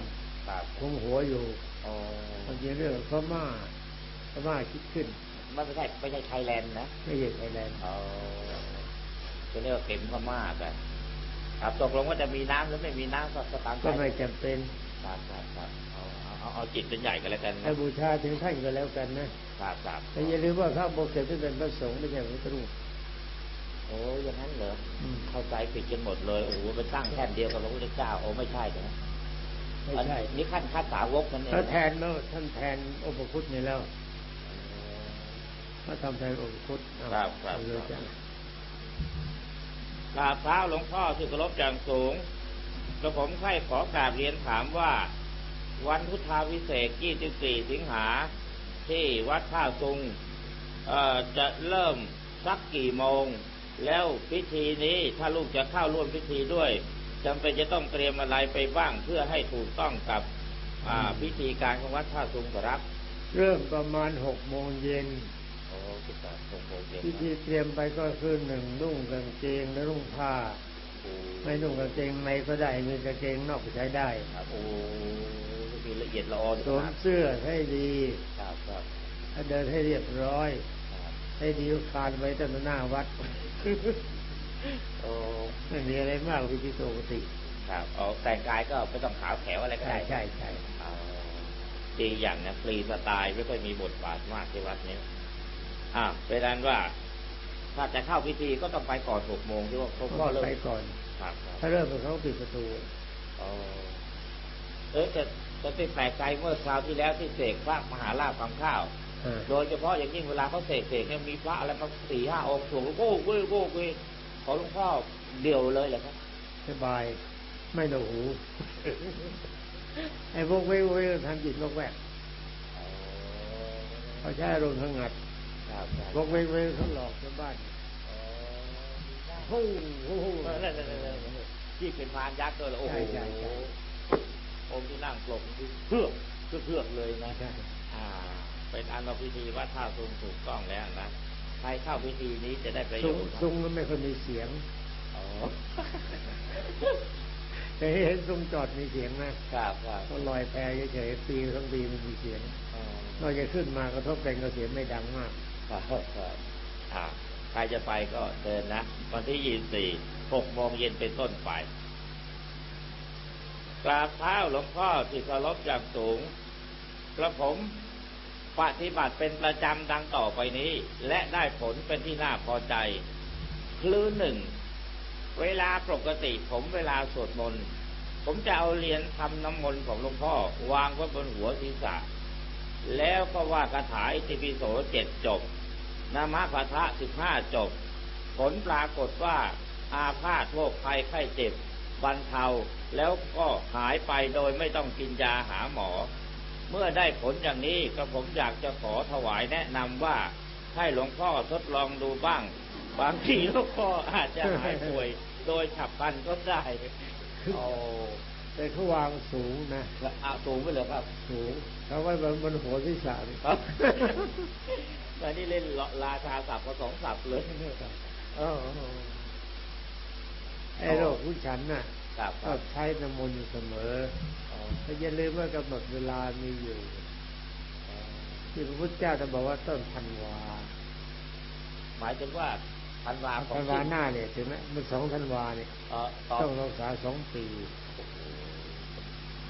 ครับำคุมหัวอยู่อ๋อความจริงเรื่องพม่าพม่าคิดขึ้นมันไม่ใช่ไม่ใช่ไทยแลนด์นะไม่ใช่ไทยแลนด์อ๋อ จะเรียกว่าเข็มพม่าแบบครับตกลงว่าจะมีน้ำหรือไม่มีน้ำก็ตามใจก็ไม่จำเป็นครับครับครับเอาเอาเอาเอาจิตเป็นใหญ่กันแล้วกันนะให้บูชาถึงท่านก็แล้วกันนะครับครับแต่อย่าลืมว่าพระโบวเข็มที่เป็นพระสงฆ์ไม่ใช่พระรูปโอ้อย่างนั้นเหรออืมเข้าใจผิดกันหมดเลยโอ้โหเป็นตั้งแท่นเดียวกับพระพุทธเจ้าโอ้ไม่ใช่ใช่ไหมไม่ใช่อันนี่ขั้นขั้นสาวกนั่นเองถ้าแทนแล้วท่านแทนอุปคุตนี่แล้วถ้าทำแทนอุปคุตเอาครับครับเอาเลยจ้ะ กราบเท้าหลวงพ่อที่เคารพอย่างสูงกระผมใคร่ขอกราบเรียนถามว่า วันพุทธาวิเศษ 24 สิงหา ที่วัดท่าซุงจะเริ่มสักกี่โมง แล้วพิธีนี้ถ้าลูกจะเข้าร่วมพิธีด้วยจำเป็นจะต้องเตรียมอะไรไปบ้างเพื่อให้ถูกต้องกับพิธีการของวัดท่าซุงครับ เริ่มประมาณหกโมงเย็น โอ้พิธีหกโมงเย็นพิธีเตรียมไปก็คือหนึ่งนุ่งกางเกงและนุ่งผ้า ไม่นุ่งกางเกงในก็ได้มีกางเกงนอกก็ใช้ได้ครับโอ้มีละเอียดละออสวมเสื้อให้ดีครับครับให้เดินให้เรียบร้อยครับให้ดีคานไว้ตั้งหน้าวัดโอ้ไม่มีอะไรมากพิธีปกติครับเอาแต่งกายก็ไม่ต้องขาวแถวอะไรก็ใช่ได้ใช่ใช่เอาดีอย่างนะฟรีสไตล์ไม่ค่อยมีบทบาทมากที่วัดนี้ อ่าเป็นนั้นว่า ถ้าจะเข้าพิธีก็ต้องไปก่อนหกโมงที่ว่าเขาก็เริ่มไปก่อนครับครับถ้าเริ่มเขาปิดประตูอ๋อเออแต่แต่เป็นแปลกใจเมื่อคราวที่แล้วที่เสกพระมหาราชความข้าวอ่าโดยเฉพาะอย่างยิ่งเวลาเขาเสกเสกเนี่ยมีพระอะไรมาสี่ห้าองค์สูงโก้กุ้ยโก้กุ้ยขอหลวงพ่อเดี่ยวเลยเหรอครับสบายไม่หนวกหูไอ้พวกเว้ยเว้ยทำจิตวอกแวกเขาใช้อารมณ์สงัดครั บครับพวกเว้ยเว้ยเขาหลอกชาวบ้านฮู้ฮู้ฮู้เออนั่นนั่นนั่นนั่นที่เป็นพานยักษ์ด้วยเหรอโอ้โหใช่ใช่ใช่องค์ที่นั่งปลกที่เพื่อกเพื่อกเพื่อกเลยนะใช่อ่าเป็นอันว่าพิธีวัดท่าทรงถูกต้องแล้วนะใครเข้าพิธีนี้จะได้ประโยซุงชน์ครับซุงมันไม่ค่อยมีเสียงอ๋อแต่เห็นซุงจอดมีเสียงนะครับครับก็ลอยแพเฉยๆปีทั้งปีมันมีเสียงอ๋อนอกจากขึ้นมากระทบกันก็เสียงไม่ดังมาก ครับครับใครจะไปก็เดินนะ วันที่ยี่สี่หกโมงเย็นเป็นต้นไปกราบเท้าหลวงพ่อที่เคารพอย่างสูงกระผมปฏิบัติเป็นประจำดังต่อไปนี้ และได้ผลเป็นที่น่าพอใจ คลือหนึ่ง เวลาปกติผมเวลาสวดมนต์ผมจะเอาเหรียญทำน้ำมนต์ของหลวงพ่อ วางไว้บนหัวศีรษะ แล้วก็ว่าคาถาอิติปิโสเจ็ดจบ นามะพะทะสิบห้าจบ ผลปรากฏว่าอาพาธโรคภัยไข้เจ็บบรรเทาแล้วก็หายไปโดยไม่ต้องกินยาหาหมอ เมื่อได้ผลอย่างนี้ก็ผมอยากจะขอถวายแนะนำว่าให้หลวงพ่อทดลองดูบ้าง บางทีหลวงพ่ออาจจะหายป่วย โดยฉับพลันก็ได้โอ้แต่เขาวางสูงนะอาสูงไปเลยครับ สูงเขาไว้บนบนหัวศีรษะนี่ครับ แต่นี่เล่นราชาศัพท์ผสองศัพท์เลยเออไอ้โรคผู้ฉันน่ะครับคก็รับใช้น้ำมนต์อยู่เสมออ๋อแต่อย่าลืมว่ากำหนดเวลามีอยู่ที่พระพุทธเจ้าท่านบอกว่าต้นธันวา หมายถึงว่าธันวาของธันวาหน้าเนี่ยถึงไหมมันสองธันวาเนี่ยเอ่อตอนต้องรักษาสองปี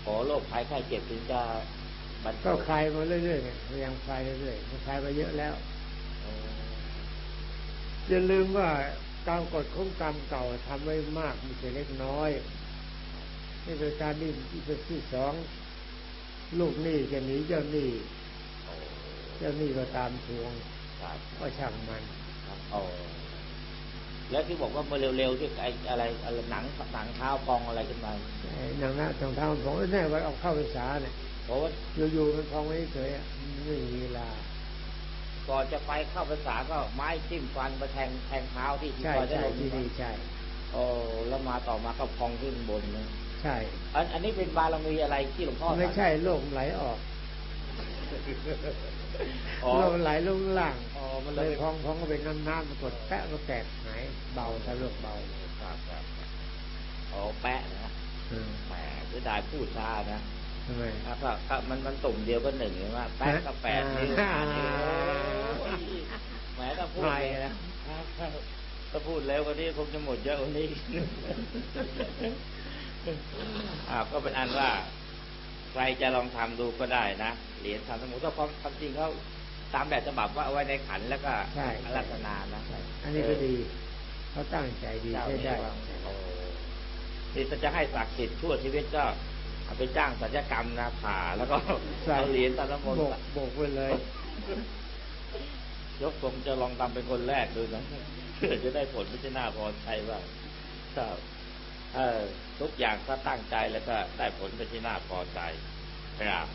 ขอโรคภัยไข้เจ็บถึงจะ บรรก็เทาคลายมาเรื่อยๆเนี่ยพยายามคลายเรื่อยๆมันคลายมาเยอะแล้วเอ่ออย่าลืมว่าการกดของกรรมเก่าทำไว้มากมีแต่เล็กน้อยนี่เป็นการนี่เป็นที่สองลูกหนี้จะหนีเจ้าหนี้เจ้าหนี้ก็ตามทวงครับก็ช่างมันครับอ๋อแล้วที่บอกว่าเมื่อเร็วๆที่ไอ้อะไรอะไรหนังหนังเท้าพองอะไรขึ้นมาไอ้นางนาตรงเท้าผมแน่ว่าเอาเข้าไปษาเนี่ย เพราะว่าอยู่ๆมันพองไว้เฉยๆอะมันไม่มีเวลาก่อนจะไปเข้าภาษาก็ไม้จิ้มฟันไปแทงแทงเท้าที่ที่ใช่ซอยได้ใช่ลงที่นี่ใช่โอ้แล้วมาต่อมาก็พองขึ้นบนนะใช่ อันอันนี้เป็นบารมีอะไรที่หลวงพ่อไม่ใช่โรคไหลออกอ๋อโรคไหลลงล่างอ๋อมันเลเลยยพองพองก็เป็นน้ำน้ำมันกดแปะก็แตกหายเบาถ้าโรคเบาครับครับอ๋อแปะนะอืมแหมเสียดายพูดช้านะ ทำไมครับก็ก็มันมันตุ่มเดียวก็หนึ่งเห็นไหมแปะก็แปดนิ้วอ่าห้านิ้วโอ้ยแหมถ้าพูดไม่เร็วแล้วครับครับถ้าพูดแล้วกว่านี้คงจะหมดเยอะกว่านี้อ่าก็เป็นอันว่า ใครจะลองทำดูก็ได้นะเหรียญทำสมุดก็ความความจริงเขาตามแบบฉบับว่าเอาไว้ในขันแล้วก็ใช่ลักษณะนะอันนี้ก็ดีเขาตั้งใจดีเจ้าใช้ได้โอ้นี่ถ้าจะให้ศักดิ์สิทธิ์ชั่วชีวิตก็ เอาไปจ้างศัลยกรรมนะผ่าแล้วก็ใส่เอาเหรียญตาละมนโบต์กโบกไปเลย ยกผมจะลองทำเป็นคนแรกดูนะเพื่อจะได้ผลไม่ใช่น่าพอใจบ้างครับเออทุกอย่างถ้าตั้งใจแล้วก็ได้ผลไม่ใช่น่าพอใจครับ